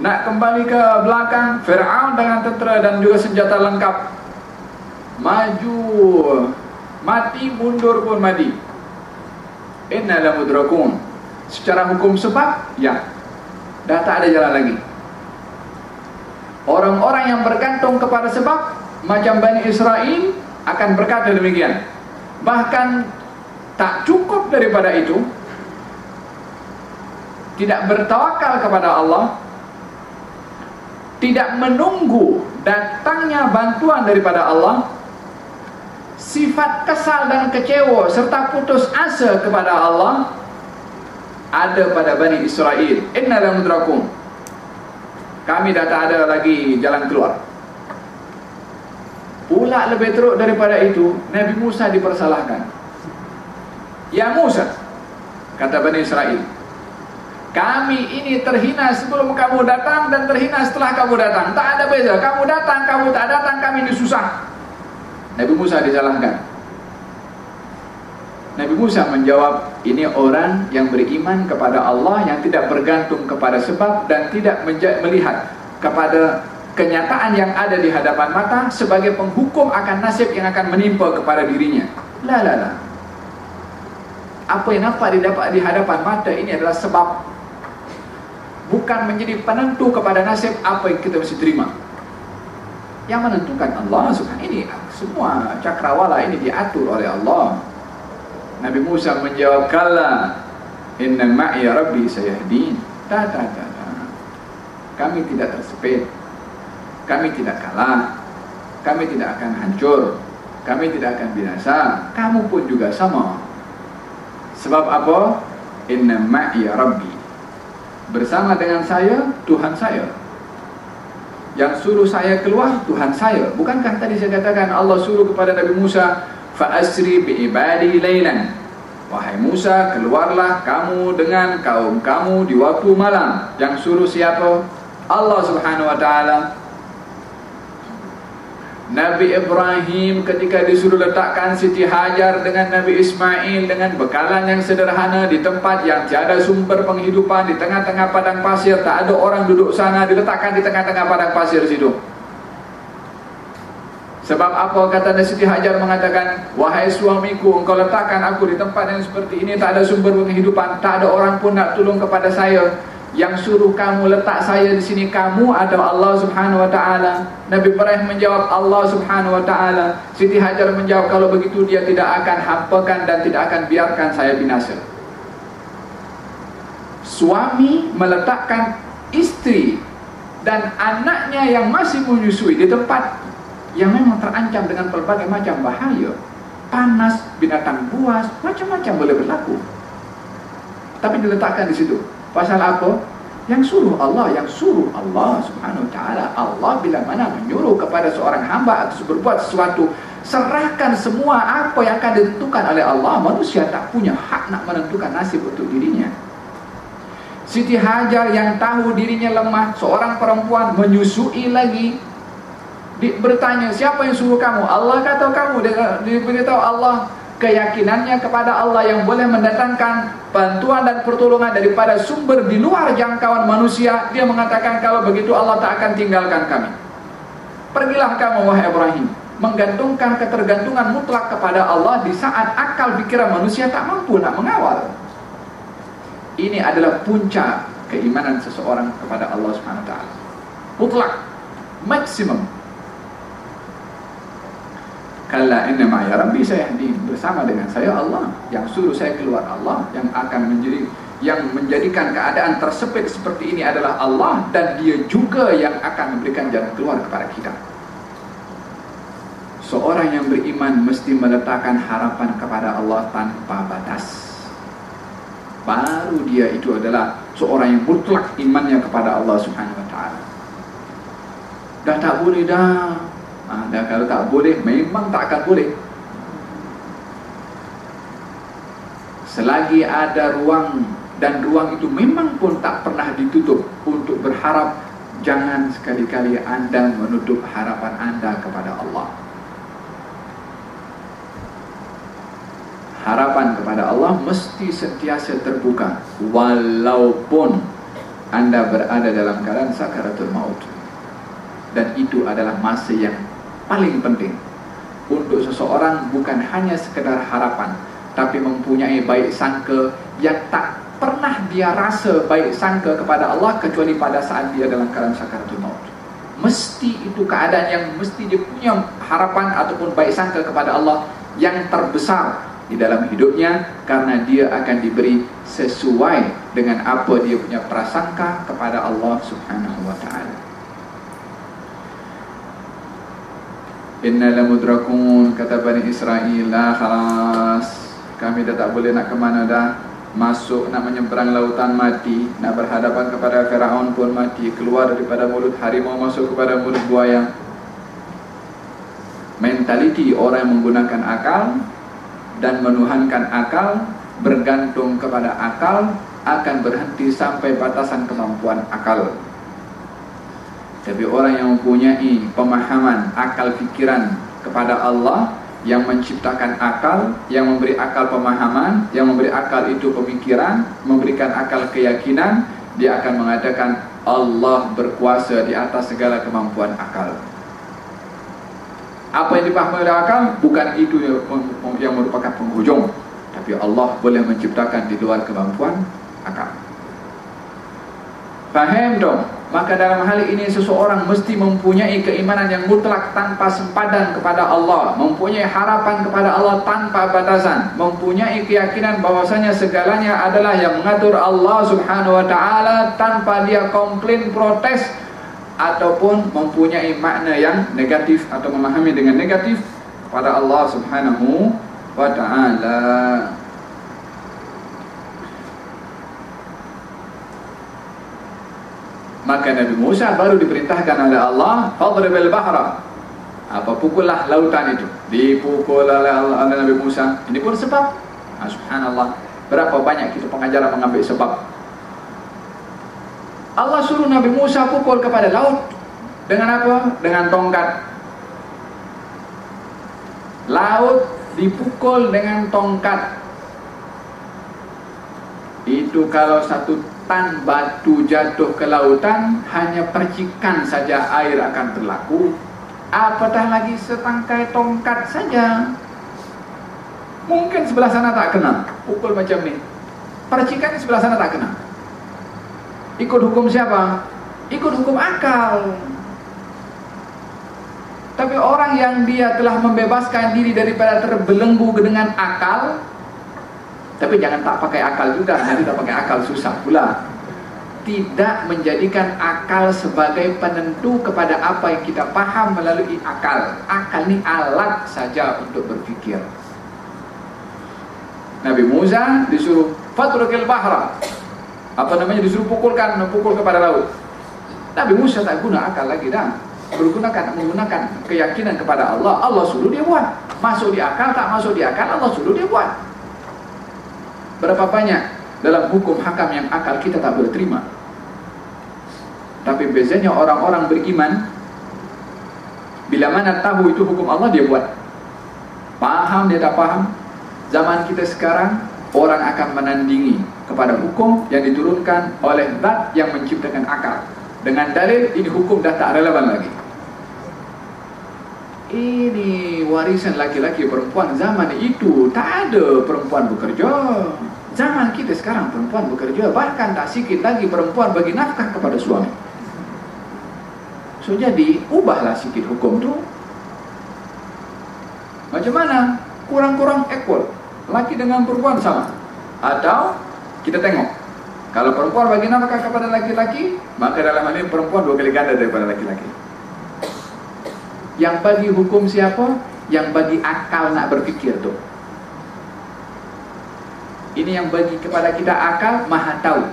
nak kembali ke belakang Fir'aun dengan tentera dan juga senjata lengkap. Maju. Mati mundur pun mati inna la mudrakun. Secara hukum sebab ya. Dah tak ada jalan lagi. Orang-orang yang bergantung kepada sebab macam Bani Israel akan berkata demikian. Bahkan tak cukup daripada itu tidak bertawakal kepada Allah tidak menunggu datangnya bantuan daripada Allah sifat kesal dan kecewa serta putus asa kepada Allah ada pada Bani Israel. Inna lamudrakum kami dah tak ada lagi jalan keluar. Pula lebih teruk daripada itu Nabi Musa dipersalahkan. Ya Musa Kata Bani Israel Kami ini terhina sebelum kamu datang Dan terhina setelah kamu datang Tak ada beza Kamu datang, kamu tak datang Kami disusah Nabi Musa disalahkan Nabi Musa menjawab Ini orang yang beriman kepada Allah Yang tidak bergantung kepada sebab Dan tidak melihat kepada kenyataan yang ada di hadapan mata sebagai penghukum akan nasib yang akan menimpa kepada dirinya. La la la. Apa yang nampak didapat di hadapan mata ini adalah sebab bukan menjadi penentu kepada nasib apa yang kita mesti terima. Yang menentukan Allah subhanahu ini semua cakrawala ini diatur oleh Allah. Nabi Musa menjawab kala inna ma'i rabbi sayahdin. Ta ta ta. Kami tidak tersepit kami tidak kalah kami tidak akan hancur kami tidak akan binasa kamu pun juga sama sebab apa inna ma'i rabbi bersama dengan saya Tuhan saya. Yang suruh saya keluar Tuhan saya. Bukankah tadi saya katakan Allah suruh kepada Nabi Musa fa asri bi ibadi lailan wahai Musa keluarlah kamu dengan kaum kamu di waktu malam. Yang suruh siapa? Allah Subhanahu wa taala Nabi Ibrahim ketika disuruh letakkan Siti Hajar dengan Nabi Ismail dengan bekalan yang sederhana di tempat yang tiada sumber penghidupan di tengah-tengah padang pasir. Tak ada orang duduk sana diletakkan di tengah-tengah padang pasir situ. Sebab apa? Kata Siti Hajar mengatakan wahai suamiku engkau letakkan aku di tempat yang seperti ini tak ada sumber penghidupan tak ada orang pun nak tolong kepada saya yang suruh kamu letak saya di sini kamu adalah Allah Subhanahu wa taala. Nabi Ibrahim menjawab Allah Subhanahu wa taala. Siti Hajar menjawab kalau begitu dia tidak akan hampakan dan tidak akan biarkan saya binasa. Suami meletakkan istri dan anaknya yang masih menyusui di tempat yang memang terancam dengan berbagai macam bahaya. Panas, binatang buas, macam-macam boleh berlaku. Tapi diletakkan di situ. Pasal apa? Yang suruh Allah, yang suruh Allah subhanahu ta'ala. Allah bila mana menyuruh kepada seorang hamba atau berbuat sesuatu Serahkan semua apa yang akan ditentukan oleh Allah. Manusia tak punya hak nak menentukan nasib untuk dirinya. Siti Hajar yang tahu dirinya lemah Seorang perempuan menyusui lagi. Bertanya siapa yang suruh kamu? Allah kata kamu Dia beritahu Allah keyakinannya kepada Allah yang boleh mendatangkan bantuan dan pertolongan daripada sumber di luar jangkauan manusia dia mengatakan kalau begitu Allah tak akan tinggalkan kami. Pergilah kamu wahai Ibrahim. Menggantungkan ketergantungan mutlak kepada Allah di saat akal pikiran manusia tak mampu nak mengawal. Ini adalah puncak keimanan seseorang kepada Allah SWT mutlak maksimum Kalla inna ma'ya rabbi sayahdin bersama dengan saya Allah yang suruh saya keluar Allah yang akan menjadi yang menjadikan keadaan tersepit seperti ini adalah Allah dan dia juga yang akan memberikan jalan keluar kepada kita. seorang yang beriman mesti meletakkan harapan kepada Allah tanpa batas. Baru dia itu adalah seorang yang mutlak imannya kepada Allah Subhanahu wa taala. Dah tak boleh dah. Ha, dah kalau tak boleh memang tak akan boleh. Selagi ada ruang dan ruang itu memang pun tak pernah ditutup untuk berharap jangan sekali-kali anda menutup harapan anda kepada Allah. Harapan kepada Allah mesti sentiasa terbuka walaupun anda berada dalam keadaan sakaratul maut. Dan itu adalah masa yang paling penting untuk seseorang bukan hanya sekedar harapan tapi mempunyai baik sangka yang tak pernah dia rasa baik sangka kepada Allah kecuali pada saat dia dalam keadaan sakaratul maut. Mesti itu keadaan yang mesti dia punya harapan ataupun baik sangka kepada Allah yang terbesar di dalam hidupnya karena dia akan diberi sesuai dengan apa dia punya prasangka kepada Allah Subhanahu wa taala. Inna lamudrakun kata Bani Israel. Lah khalas. Kami dah tak boleh nak ke mana dah. Masuk nak menyeberang lautan mati. Nak berhadapan kepada Firaun pun mati. Keluar daripada mulut harimau masuk kepada mulut buaya. Mentaliti orang yang menggunakan akal dan menuhankan akal bergantung kepada akal akan berhenti sampai batasan kemampuan akal. Tapi orang yang mempunyai pemahaman akal fikiran kepada Allah yang menciptakan akal, yang memberi akal pemahaman, yang memberi akal itu pemikiran, memberikan akal keyakinan, dia akan mengatakan Allah berkuasa di atas segala kemampuan akal. Apa yang dipahami oleh akal bukan itu yang merupakan penghujung tapi Allah boleh menciptakan di luar kemampuan akal. Faham dong? Maka dalam hal ini seseorang mesti mempunyai keimanan yang mutlak tanpa sempadan kepada Allah, mempunyai harapan kepada Allah tanpa batasan, mempunyai keyakinan bahwasanya segalanya adalah yang mengatur Allah Subhanahu wa taala tanpa dia komplain protes ataupun mempunyai makna yang negatif atau memahami dengan negatif pada Allah Subhanahu wa taala. Maka Nabi Musa baru diperintahkan oleh Allah, "Fadribil bahra." Apa pukullah lautan itu. Dipukul oleh, Allah, oleh Nabi Musa. Ini pun sebab. Nah, subhanallah. Berapa banyak kita pengajaran mengambil sebab Allah suruh Nabi Musa pukul kepada laut dengan apa? Dengan tongkat. Laut dipukul dengan tongkat. Itu kalau satu tan batu jatuh ke lautan hanya percikan saja air akan berlaku. Apatah lagi setangkai tongkat saja. Mungkin sebelah sana tak kena. Pukul macam ni. Percikan sebelah sana tak kena. Ikut hukum siapa? Ikut hukum akal. Tapi orang yang dia telah membebaskan diri daripada terbelenggu dengan akal, tapi jangan tak pakai akal juga, nanti tak pakai akal susah pula. Tidak menjadikan akal sebagai penentu kepada apa yang kita paham melalui akal. Akal ini alat saja untuk berfikir. Nabi Musa disuruh fatrukil bahra. Apa namanya? Disuruh pukulkan pukul kepada laut. Nabi Musa tak guna akal lagi dah. Bergunakan menggunakan keyakinan kepada Allah. Allah suruh dia buat. Masuk di akal tak masuk di akal Allah suruh dia buat berapa banyak dalam hukum hakam yang akal kita tak boleh terima. Tapi biasanya orang-orang beriman bila mana tahu itu hukum Allah dia buat. Paham dia tak paham. Zaman kita sekarang orang akan menandingi kepada hukum yang diturunkan oleh zat yang menciptakan akal. Dengan dalil ini hukum dah tak relevan lagi. Ini warisan laki-laki perempuan. Zaman itu tak ada perempuan bekerja zaman kita sekarang perempuan bekerja bahkan tak sikit lagi perempuan bagi nafkah kepada suami. So jadi ubahlah sikit hukum tu. Macam mana? Kurang-kurang equal. Laki dengan perempuan sama. Atau kita tengok. Kalau perempuan bagi nafkah kepada laki-laki maka dalam hal ini perempuan dua kali ganda daripada laki-laki. Yang bagi hukum siapa? Yang bagi akal nak berfikir tu. Ini yang bagi kepada kita akal maha tahu.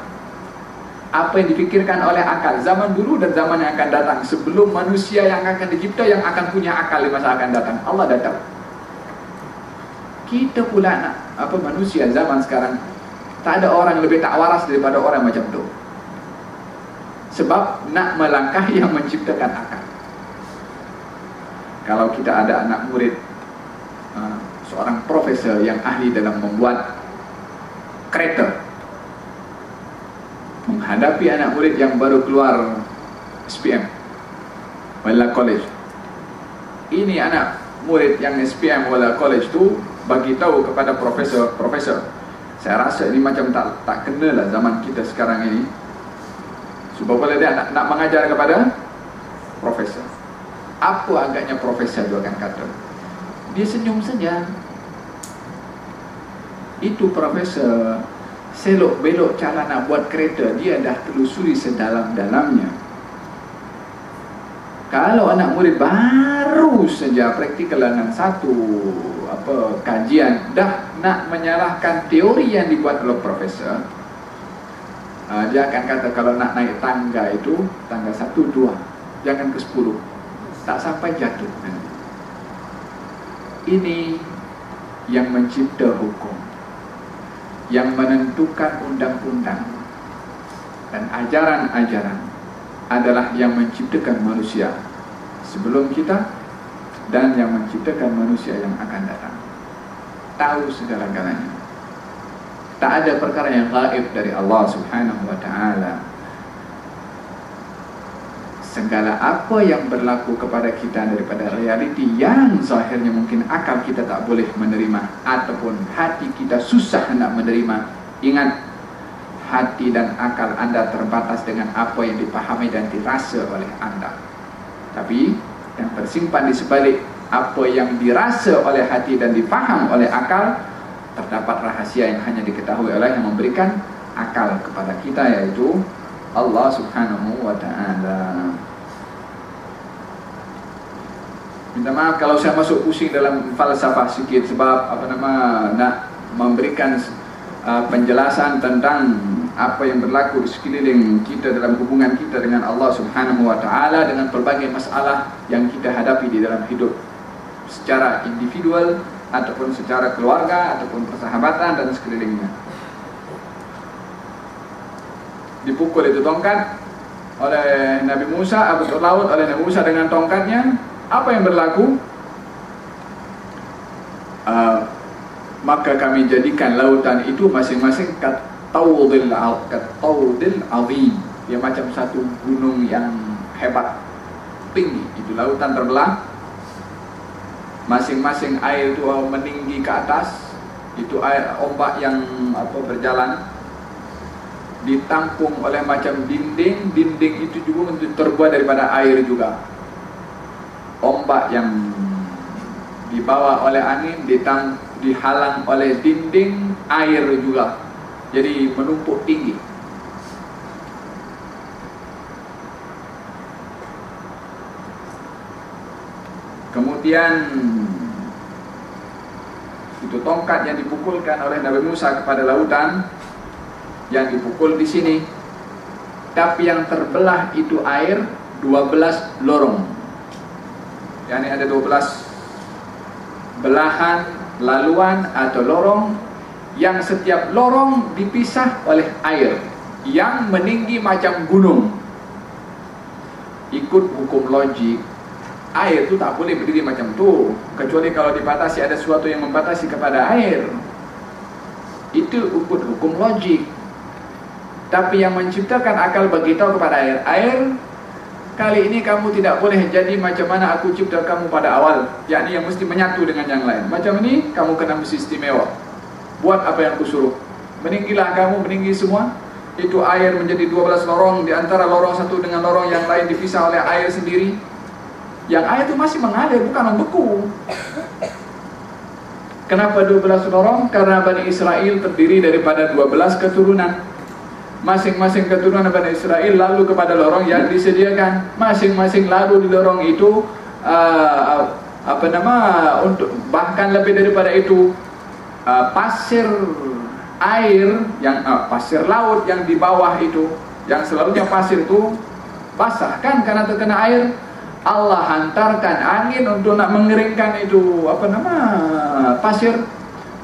Apa yang dipikirkan oleh akal zaman dulu dan zaman yang akan datang sebelum manusia yang akan dicipta yang akan punya akal di masa akan datang. Allah dah tahu. Kita pula nak apa manusia zaman sekarang tak ada orang yang lebih tak waras daripada orang macam tu. Sebab nak melangkah yang menciptakan akal. Kalau kita ada anak murid uh, seorang profesor yang ahli dalam membuat kereta. Menghadapi anak murid yang baru keluar SPM Wala College. Ini anak murid yang SPM Wala College tu bagi tahu kepada profesor profesor saya rasa ini macam tak tak kena lah zaman kita sekarang ini. Sebab boleh dia nak, nak mengajar kepada profesor. Apa agaknya profesor tu akan kata? Dia senyum saja itu profesor. Selok belok cara nak buat kereta dia dah telusuri sedalam-dalamnya. Kalau anak murid baru saja praktikal dengan satu apa kajian dah nak menyalahkan teori yang dibuat oleh profesor uh, dia akan kata kalau nak naik tangga itu tangga satu dua jangan ke sepuluh. Tak sampai jatuh. Ini yang mencipta hukum yang menentukan undang-undang dan ajaran-ajaran adalah yang menciptakan manusia sebelum kita dan yang menciptakan manusia yang akan datang. Tahu segala-galanya. Tak ada perkara yang gaib dari Allah Subhanahu wa taala segala apa yang berlaku kepada kita daripada realiti yang zahirnya mungkin akal kita tak boleh menerima ataupun hati kita susah nak menerima ingat hati dan akal anda terbatas dengan apa yang dipahami dan dirasa oleh anda tapi yang tersimpan di sebalik apa yang dirasa oleh hati dan dipaham oleh akal terdapat rahasia yang hanya diketahui oleh yang memberikan akal kepada kita yaitu Allah Subhanahu wa taala. Minta maaf kalau saya masuk pusing dalam falsafah sikit sebab apa nama nak memberikan uh, penjelasan tentang apa yang berlaku di sekeliling kita dalam hubungan kita dengan Allah Subhanahu wa taala dengan pelbagai masalah yang kita hadapi di dalam hidup secara individual ataupun secara keluarga ataupun persahabatan dan sekelilingnya. dipukul itu tongkat oleh Nabi Musa Abu Laut oleh Nabi Musa dengan tongkatnya apa yang berlaku? Uh, maka kami jadikan lautan itu masing-masing kataudil kataudil azim. Dia macam satu gunung yang hebat tinggi. Itu lautan terbelah. Masing-masing air itu meninggi ke atas. Itu air ombak yang apa berjalan. Ditampung oleh macam dinding. Dinding itu juga terbuat daripada air juga ombak yang dibawa oleh angin ditang dihalang oleh dinding air juga. Jadi menumpuk tinggi. Kemudian itu tongkat yang dipukulkan oleh Nabi Musa kepada lautan yang dipukul di sini. Tapi yang terbelah itu air 12 lorong yakni ada 12 belahan laluan atau lorong yang setiap lorong dipisah oleh air yang meninggi macam gunung. Ikut hukum logik air itu tak boleh berdiri macam tu. Kecuali kalau dibatasi ada sesuatu yang membatasi kepada air. Itu ikut hukum logik tapi yang menciptakan akal bagi tahu kepada air Air Kali ini kamu tidak boleh jadi macam mana aku cipta kamu pada awal. Yakni yang mesti menyatu dengan yang lain. Macam ini kamu kena mesti istimewa. Buat apa yang aku suruh. Meninggilah kamu, meninggi semua. Itu air menjadi 12 lorong. Di antara lorong satu dengan lorong yang lain Dipisah oleh air sendiri. Yang air itu masih mengalir, bukan membeku Kenapa 12 lorong? Karena Bani Israel terdiri daripada 12 keturunan masing-masing keturunan Bani Israel lalu kepada lorong yang disediakan. Masing-masing lalu di lorong itu uh, apa nama untuk bahkan lebih daripada itu uh, pasir air yang uh, pasir laut yang di bawah itu yang selalunya pasir itu basah kan karena terkena air Allah hantarkan angin untuk nak mengeringkan itu apa nama pasir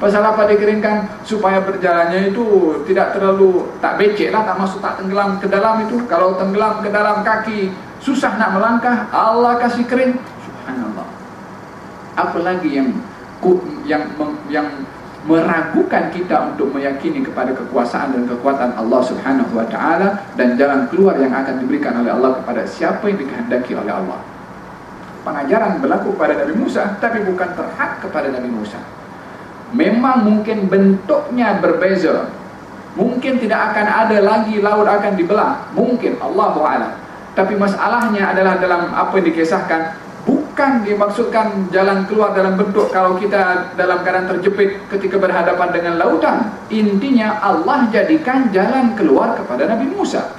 pasal apa dikeringkan supaya berjalannya itu tidak terlalu tak becek lah tak masuk tak tenggelam ke dalam itu kalau tenggelam ke dalam kaki susah nak melangkah Allah kasih kering subhanallah apalagi yang yang yang meragukan kita untuk meyakini kepada kekuasaan dan kekuatan Allah Subhanahu wa taala dan jalan keluar yang akan diberikan oleh Allah kepada siapa yang dikehendaki oleh Allah. Pengajaran berlaku pada Nabi Musa tapi bukan terhad kepada Nabi Musa. Memang mungkin bentuknya berbeza. Mungkin tidak akan ada lagi laut akan dibelah. Mungkin Allah a'lam. Tapi masalahnya adalah dalam apa yang dikisahkan bukan dimaksudkan jalan keluar dalam bentuk kalau kita dalam keadaan terjepit ketika berhadapan dengan lautan. Intinya Allah jadikan jalan keluar kepada Nabi Musa.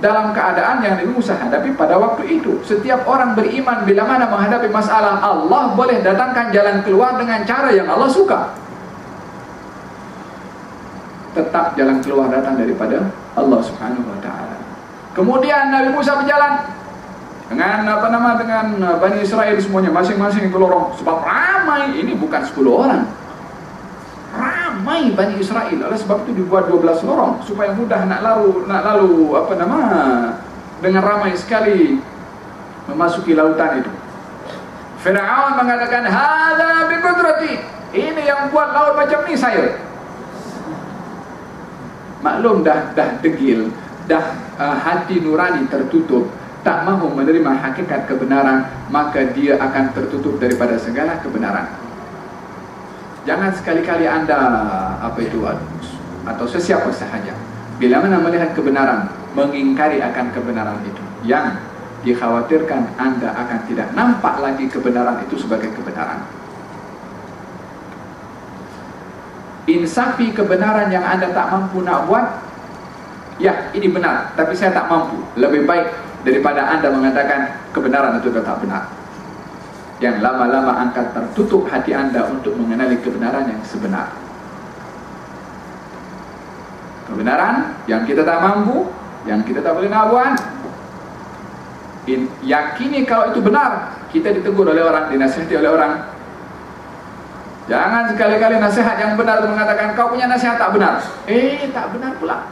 Dalam keadaan yang Nabi Musa hadapi pada waktu itu. Setiap orang beriman bila mana menghadapi masalah Allah boleh datangkan jalan keluar dengan cara yang Allah suka. Tetap jalan keluar datang daripada Allah Subhanahu wa taala. Kemudian Nabi Musa berjalan dengan apa nama dengan uh, Bani Israel semuanya masing-masing itu lorong. Sebab ramai ini bukan 10 orang. Ramai Bani Israel. Oleh sebab itu dibuat 12 lorong supaya mudah nak lalu nak lalu apa nama dengan ramai sekali memasuki lautan itu. Fir'aun mengatakan hadza bi qudrati. Ini yang buat laut macam ni saya maklum dah dah degil dah uh, hati nurani tertutup tak mahu menerima hakikat kebenaran maka dia akan tertutup daripada segala kebenaran. Jangan sekali-kali anda apa itu atau sesiapa sahaja bila mana melihat kebenaran mengingkari akan kebenaran itu. Yang dikhawatirkan anda akan tidak nampak lagi kebenaran itu sebagai kebenaran insafi kebenaran yang anda tak mampu nak buat ya ini benar. Tapi saya tak mampu. Lebih baik daripada anda mengatakan kebenaran itu tetap benar. Yang lama-lama akan tertutup hati anda untuk mengenali kebenaran yang sebenar. Kebenaran yang kita tak mampu yang kita tak boleh ngabuan yakini kalau itu benar kita ditegur oleh orang dinasihati oleh orang jangan sekali-kali nasihat yang benar mengatakan kau punya nasihat tak benar. Eh tak benar pula.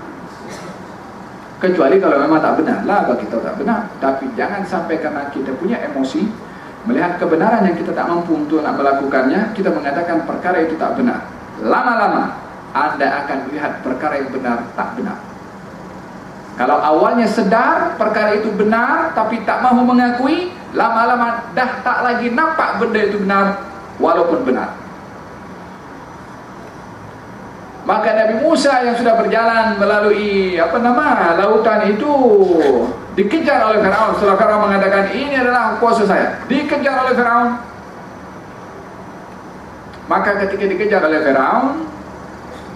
Kecuali kalau memang tak benar lah bagi kita tak benar. Tapi jangan sampai karena kita punya emosi melihat kebenaran yang kita tak mampu untuk nak melakukannya kita mengatakan perkara itu tak benar. Lama-lama anda akan melihat perkara yang benar tak benar. Kalau awalnya sedar perkara itu benar tapi tak mahu mengakui lama-lama dah tak lagi nampak benda itu benar walaupun benar Maka Nabi Musa yang sudah berjalan melalui apa nama lautan itu dikejar oleh Firaun. Setelah Firaun mengatakan ini adalah kuasa saya, dikejar oleh Firaun. Maka ketika dikejar oleh Firaun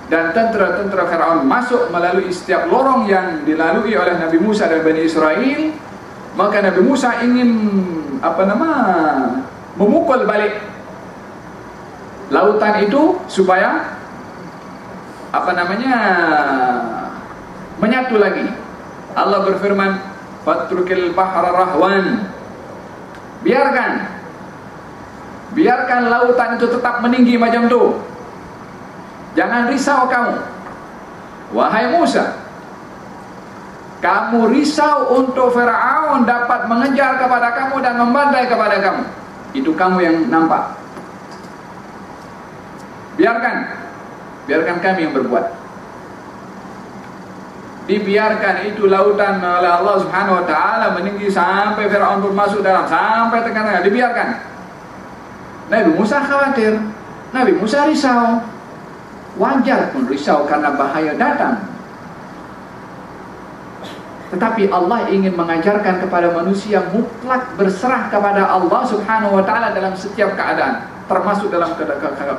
dan tentera-tentera Firaun masuk melalui setiap lorong yang dilalui oleh Nabi Musa dan Bani Israel, maka Nabi Musa ingin apa nama memukul balik lautan itu supaya apa namanya menyatu lagi. Allah berfirman fatrukil bahra rahwan. Biarkan. Biarkan lautan itu tetap meninggi macam tu. Jangan risau kamu. Wahai Musa kamu risau untuk Firaun dapat mengejar kepada kamu dan membantai kepada kamu. Itu kamu yang nampak. Biarkan biarkan kami yang berbuat. Dibiarkan itu lautan oleh Allah Subhanahu wa taala meninggi sampai Firaun pun masuk dalam sampai tengah-tengah. Dibiarkan. Nabi Musa khawatir. Nabi Musa risau. Wajar pun risau karena bahaya datang. Tetapi Allah ingin mengajarkan kepada manusia mutlak berserah kepada Allah Subhanahu wa taala dalam setiap keadaan termasuk dalam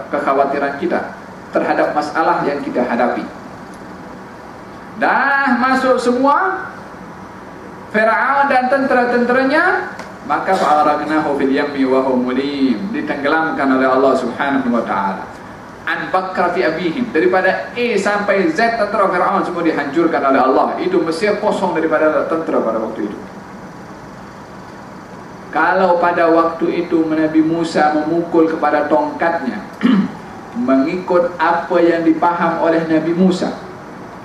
kekhawatiran kita terhadap masalah yang kita hadapi. Dah masuk semua Firaun dan tentera-tenteranya maka fa'aragnahu fil yammi wa mulim. Ditenggelamkan oleh Allah Subhanahu wa taala. An bakra fi abihim. Daripada A sampai Z tentera Firaun semua dihancurkan oleh Allah. Itu Mesir kosong daripada tentera pada waktu itu. Kalau pada waktu itu Nabi Musa memukul kepada tongkatnya mengikut apa yang dipaham oleh Nabi Musa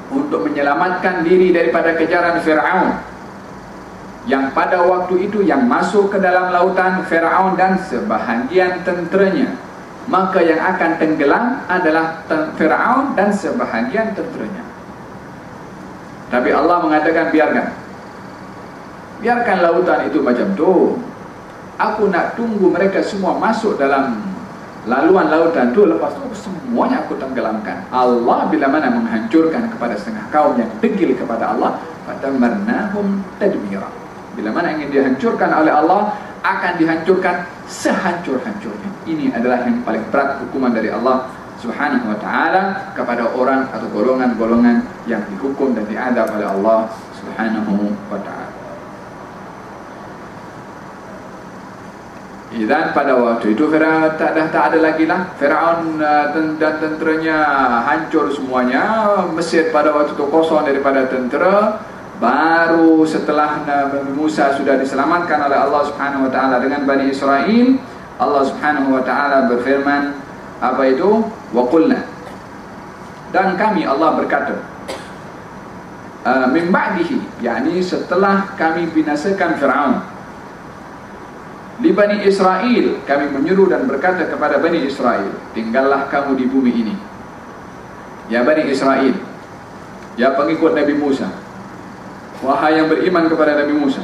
untuk menyelamatkan diri daripada kejaran Firaun. Yang pada waktu itu yang masuk ke dalam lautan Firaun dan sebahagian tenteranya. Maka yang akan tenggelam adalah Firaun dan sebahagian tenteranya. Tapi Allah mengatakan biarkan. Biarkan lautan itu macam tu. Aku nak tunggu mereka semua masuk dalam laluan lautan tu lepas tu semuanya aku tenggelamkan. Allah bila mana menghancurkan kepada setengah kaum yang degil kepada Allah pada mernahum tadmira. Bila mana ingin dihancurkan oleh Allah akan dihancurkan sehancur-hancurnya. Ini adalah yang paling berat hukuman dari Allah subhanahu wa ta'ala kepada orang atau golongan-golongan yang dihukum dan diadab oleh Allah subhanahu wa ta'ala Dan pada waktu itu Firaun tak ada tak ada lagi lah. Firaun uh, dan tenteranya hancur semuanya. Mesir pada waktu itu kosong daripada tentera. Baru setelah Nabi Musa sudah diselamatkan oleh Allah Subhanahu wa taala dengan Bani Israel Allah Subhanahu wa taala berfirman apa itu? Waqulna dan kami Allah berkata uh, min ba'dihi yakni setelah kami binasakan Firaun di Bani Israel kami menyuruh dan berkata kepada Bani Israel tinggallah kamu di bumi ini. Ya Bani Israel ya pengikut Nabi Musa Wahai yang beriman kepada Nabi Musa.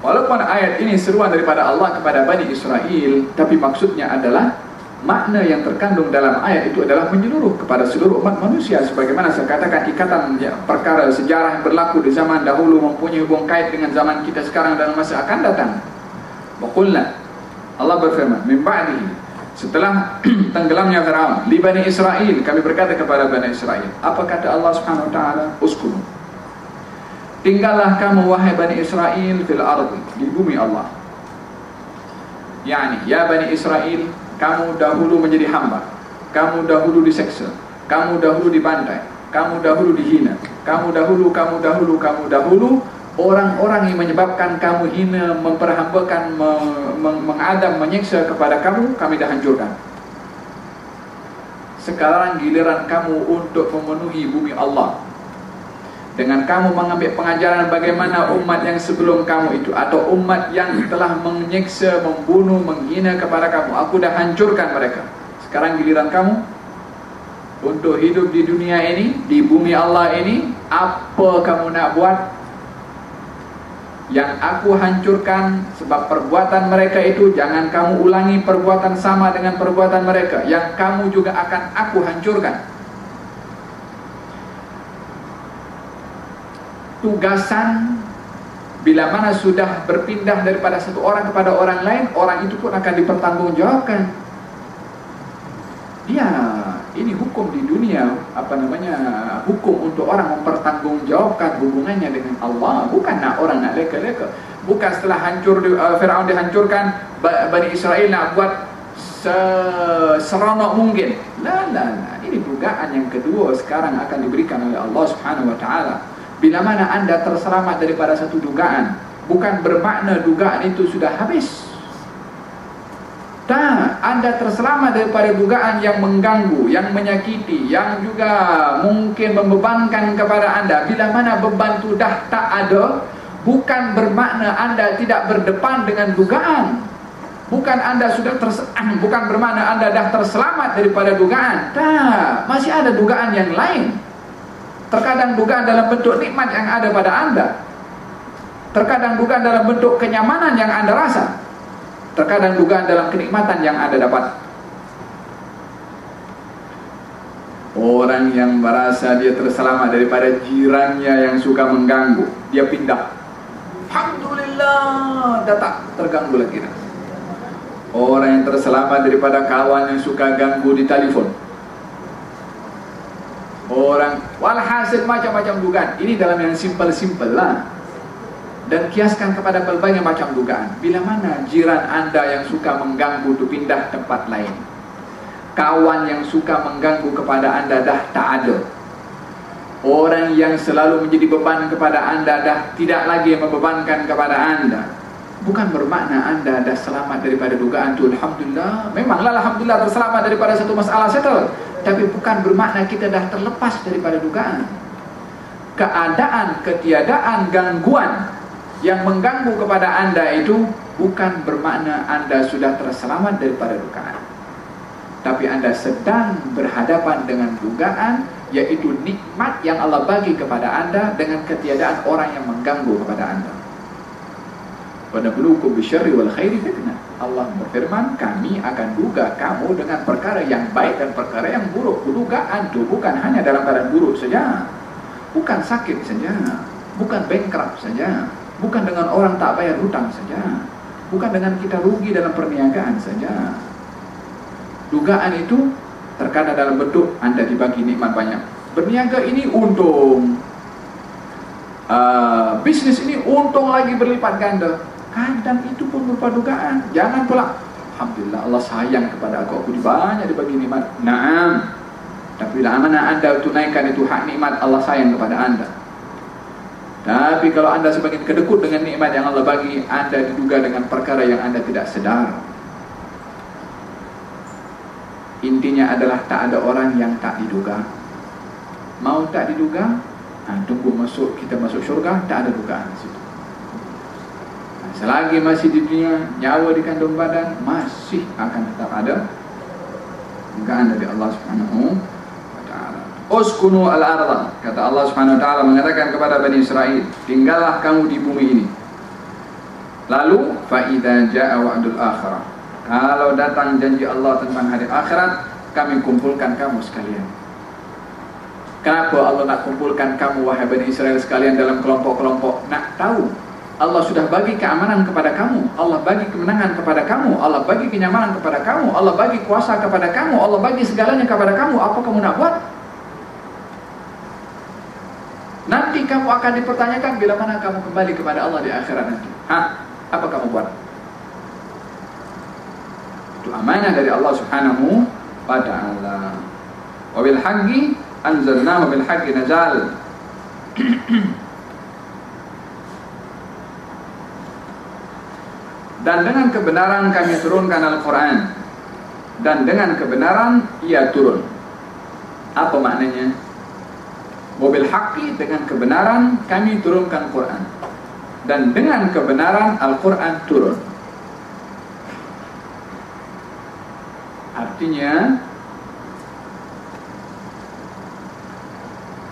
Walaupun ayat ini seruan daripada Allah kepada Bani Israel Tapi maksudnya adalah Makna yang terkandung dalam ayat itu adalah menyeluruh kepada seluruh umat manusia Sebagaimana saya katakan ikatan ya, perkara sejarah yang berlaku di zaman dahulu Mempunyai hubung kait dengan zaman kita sekarang dan masa akan datang. Wakulna Allah berfirman Mimba'dihi Setelah tenggelamnya Firaun di Bani Israel kami berkata kepada Bani Israel apa kata Allah Subhanahu wa taala? Uskunu. Tinggallah kamu wahai Bani Israel fil ardi di bumi Allah. Yani ya Bani Israel, kamu dahulu menjadi hamba. Kamu dahulu diseksa. Kamu dahulu dibantai. Kamu dahulu dihina. Kamu dahulu, kamu dahulu, kamu dahulu orang-orang yang menyebabkan kamu hina, memperhambakan, mengadam, menyiksa kepada kamu, kami dah hancurkan. Sekarang giliran kamu untuk memenuhi bumi Allah dengan kamu mengambil pengajaran bagaimana umat yang sebelum kamu itu atau umat yang telah menyiksa, membunuh, menghina kepada kamu. Aku dah hancurkan mereka. Sekarang giliran kamu untuk hidup di dunia ini di bumi Allah ini apa kamu nak buat? Yang aku hancurkan sebab perbuatan mereka itu jangan kamu ulangi perbuatan sama dengan perbuatan mereka. Yang kamu juga akan aku hancurkan tugasan bila mana sudah berpindah daripada satu orang kepada orang lain orang itu pun akan dipertanggungjawabkan. Ya ini hukum di dunia apa namanya hukum untuk orang mempertanggungjawabkan hubungannya dengan Allah. Bukan nak orang nak leka-leka. Bukan setelah hancur uh, Firaun dihancurkan Bani Israel nak buat seronok mungkin. La la la. Ini dugaan yang kedua sekarang akan diberikan oleh Allah Subhanahu wa taala bila mana anda terselamat daripada satu dugaan bukan bermakna dugaan itu sudah habis tak, anda terselamat daripada dugaan yang mengganggu, yang menyakiti, yang juga mungkin membebankan kepada anda. Bila mana beban itu dah tak ada, bukan bermakna anda tidak berdepan dengan dugaan. Bukan anda sudah ters bukan bermakna anda dah terselamat daripada dugaan. Tak, masih ada dugaan yang lain. Terkadang dugaan dalam bentuk nikmat yang ada pada anda. Terkadang dugaan dalam bentuk kenyamanan yang anda rasa. Terkadang dugaan dalam kenikmatan yang anda dapat. Orang yang merasa dia terselamat daripada jirannya yang suka mengganggu Dia pindah. Alhamdulillah Dah tak terganggu lagi Orang yang terselamat daripada kawan yang suka ganggu di telefon Orang walhasil macam-macam dugaan. Ini dalam yang simple-simple lah. dan kiaskan kepada berbagai macam dugaan. Bila mana jiran anda yang suka mengganggu itu pindah tempat lain. Kawan yang suka mengganggu kepada anda dah tak ada. Orang yang selalu menjadi beban kepada anda dah tidak lagi membebankan kepada anda. Bukan bermakna anda dah selamat daripada dugaan itu. Alhamdulillah. Memanglah Alhamdulillah terselamat daripada satu masalah settle. Tapi bukan bermakna kita dah terlepas daripada dugaan. Keadaan, ketiadaan, gangguan yang mengganggu kepada anda itu bukan bermakna anda sudah terselamat daripada dugaan. Tapi anda sedang berhadapan dengan dugaan yaitu nikmat yang Allah bagi kepada anda dengan ketiadaan orang yang mengganggu kepada anda. Pada buluku bisyari wal khairi fitnah. Allah berfirman, kami akan duga kamu dengan perkara yang baik dan perkara yang buruk. Dugaan itu bukan hanya dalam keadaan buruk saja. Bukan sakit saja. Bukan bankrupt saja. Bukan dengan orang tak bayar hutang saja. Bukan dengan kita rugi dalam perniagaan saja. Dugaan itu terkadang dalam bentuk anda dibagi nikmat banyak. Berniaga ini untung. Uh, bisnis ini untung lagi berlipat ganda kadang itu pun berupa dugaan jangan pula. Alhamdulillah Allah sayang kepada aku. Aku banyak dibagi nikmat. Naam. Tapi bila mana anda tunaikan itu hak nikmat Allah sayang kepada anda. Tapi kalau anda sebagai kedekut dengan nikmat yang Allah bagi anda diduga dengan perkara yang anda tidak sedar. Intinya adalah tak ada orang yang tak diduga. Mau tak diduga? Nah, tunggu masuk kita masuk syurga tak ada dugaan di situ Selagi masih di dunia Nyawa di kandung badan Masih akan tetap ada Dugaan dari Allah subhanahu wa ta'ala. Uskunu al-arda Kata Allah subhanahu wa ta'ala Mengatakan kepada Bani Israel Tinggallah kamu di bumi ini. Lalu Fa'idha ja'a wa'adul akhirah. Kalau datang janji Allah tentang hari akhirat Kami kumpulkan kamu sekalian. Kenapa Allah nak kumpulkan kamu Wahai Bani Israel sekalian Dalam kelompok-kelompok? Nak tahu Allah sudah bagi keamanan kepada kamu. Allah bagi kemenangan kepada kamu. Allah bagi kenyamanan kepada kamu. Allah bagi kuasa kepada kamu. Allah bagi segalanya kepada kamu. Apa kamu nak buat? Nanti kamu akan dipertanyakan Bila mana kamu kembali kepada Allah di akhirat nanti? Hah? Apa kamu buat? Itu amanah dari Allah subhanahu wa ta'ala. Wabil haqi Anzalna wabil haqi nazal dan dengan kebenaran kami turunkan Al-Quran. Dan dengan kebenaran ia turun. Apa maknanya? Mobil haki dengan kebenaran kami turunkan Quran. Dan dengan kebenaran Al-Quran turun. Artinya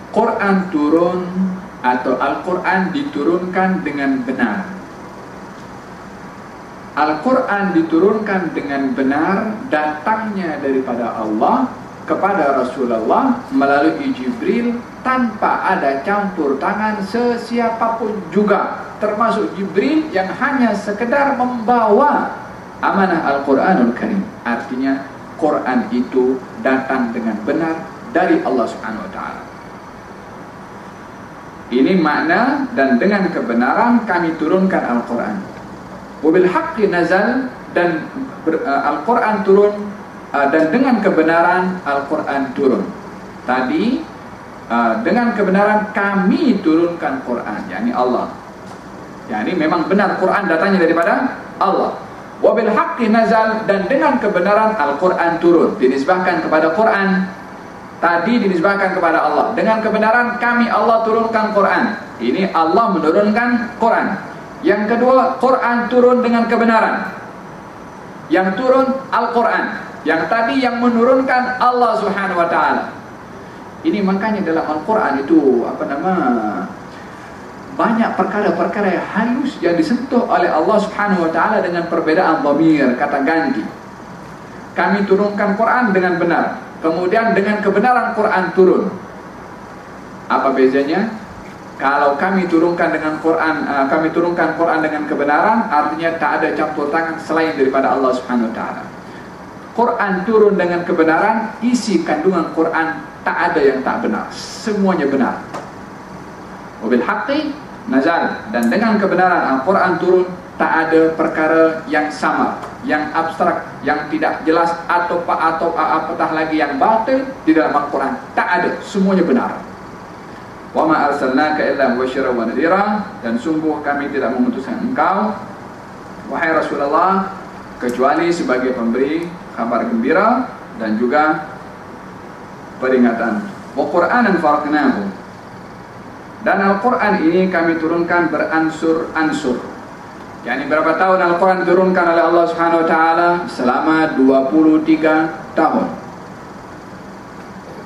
Quran turun atau Al-Quran diturunkan dengan benar Al-Quran diturunkan dengan benar datangnya daripada Allah kepada Rasulullah melalui Jibril tanpa ada campur tangan sesiapapun juga. Termasuk Jibril yang hanya sekedar membawa amanah Al-Quranul Karim. Artinya Quran itu datang dengan benar dari Allah Subhanahu Wa Taala. Ini makna dan dengan kebenaran kami turunkan Al-Quran wabil haqqi nazal dan uh, Al-Quran turun uh, dan dengan kebenaran Al-Quran turun. Tadi uh, dengan kebenaran kami turunkan Quran yakni Allah. Yakni memang benar Quran datangnya daripada Allah. Wabil haqqi nazal dan dengan kebenaran Al-Quran turun. Dinisbahkan kepada Quran tadi dinisbahkan kepada Allah. Dengan kebenaran kami Allah turunkan Quran. Ini Allah menurunkan Quran yang kedua, Quran turun dengan kebenaran. Yang turun Al-Quran. Yang tadi yang menurunkan Allah Subhanahu wa taala. Ini makanya dalam Al-Quran itu apa nama? Banyak perkara-perkara yang halus yang disentuh oleh Allah Subhanahu wa taala dengan perbedaan dhamir, kata ganti. Kami turunkan Quran dengan benar. Kemudian dengan kebenaran Quran turun. Apa bezanya? Kalau kami turunkan dengan Quran, uh, kami turunkan Quran dengan kebenaran, artinya tak ada campur tangan selain daripada Allah Subhanahu Wa Taala. Quran turun dengan kebenaran, isi kandungan Quran tak ada yang tak benar, semuanya benar. Wabil haqqi nazal. Dan dengan kebenaran Al-Quran turun tak ada perkara yang sama yang abstrak yang tidak jelas atau atau apatah lagi yang batil di dalam Al-Quran. Tak ada. Semuanya benar wa ma arsalnaka illa mubasysyiran wa nadhira. Dan sungguh kami tidak mengutuskan engkau wahai Rasulullah kecuali sebagai pemberi kabar gembira dan juga peringatan. Wa qur'anan farqnahu dan Al-Quran ini kami turunkan beransur-ansur. Yani berapa tahun Al-Quran turunkan oleh Allah Subhanahu Wa Taala? Selama 23 tahun.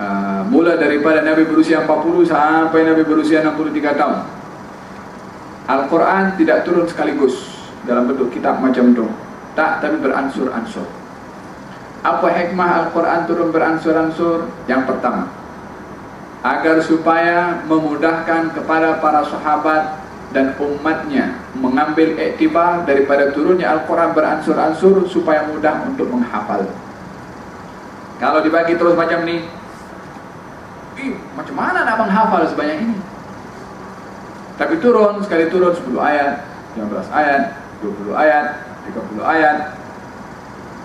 Uh, mula daripada Nabi berusia 40 sampai Nabi berusia 63 tahun. Al-Quran tidak turun sekaligus dalam bentuk kitab macam itu. Tak, tapi beransur-ansur. Apa hikmah Al-Quran turun beransur-ansur? Yang pertama, agar supaya memudahkan kepada para sahabat dan umatnya mengambil iktibar daripada turunnya Al-Quran beransur-ansur supaya mudah untuk menghafal. Kalau dibagi terus macam ni, eh, macam mana nak menghafal sebanyak ini? Tapi turun, sekali turun 10 ayat, 15 ayat, 20 ayat, 30 ayat,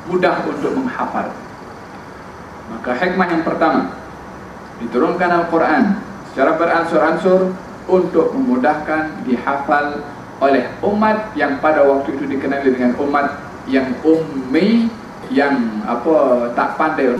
mudah untuk menghafal. Maka hikmah yang pertama, diturunkan Al-Quran secara beransur-ansur untuk memudahkan dihafal oleh umat yang pada waktu itu dikenali dengan umat yang ummi yang apa tak pandai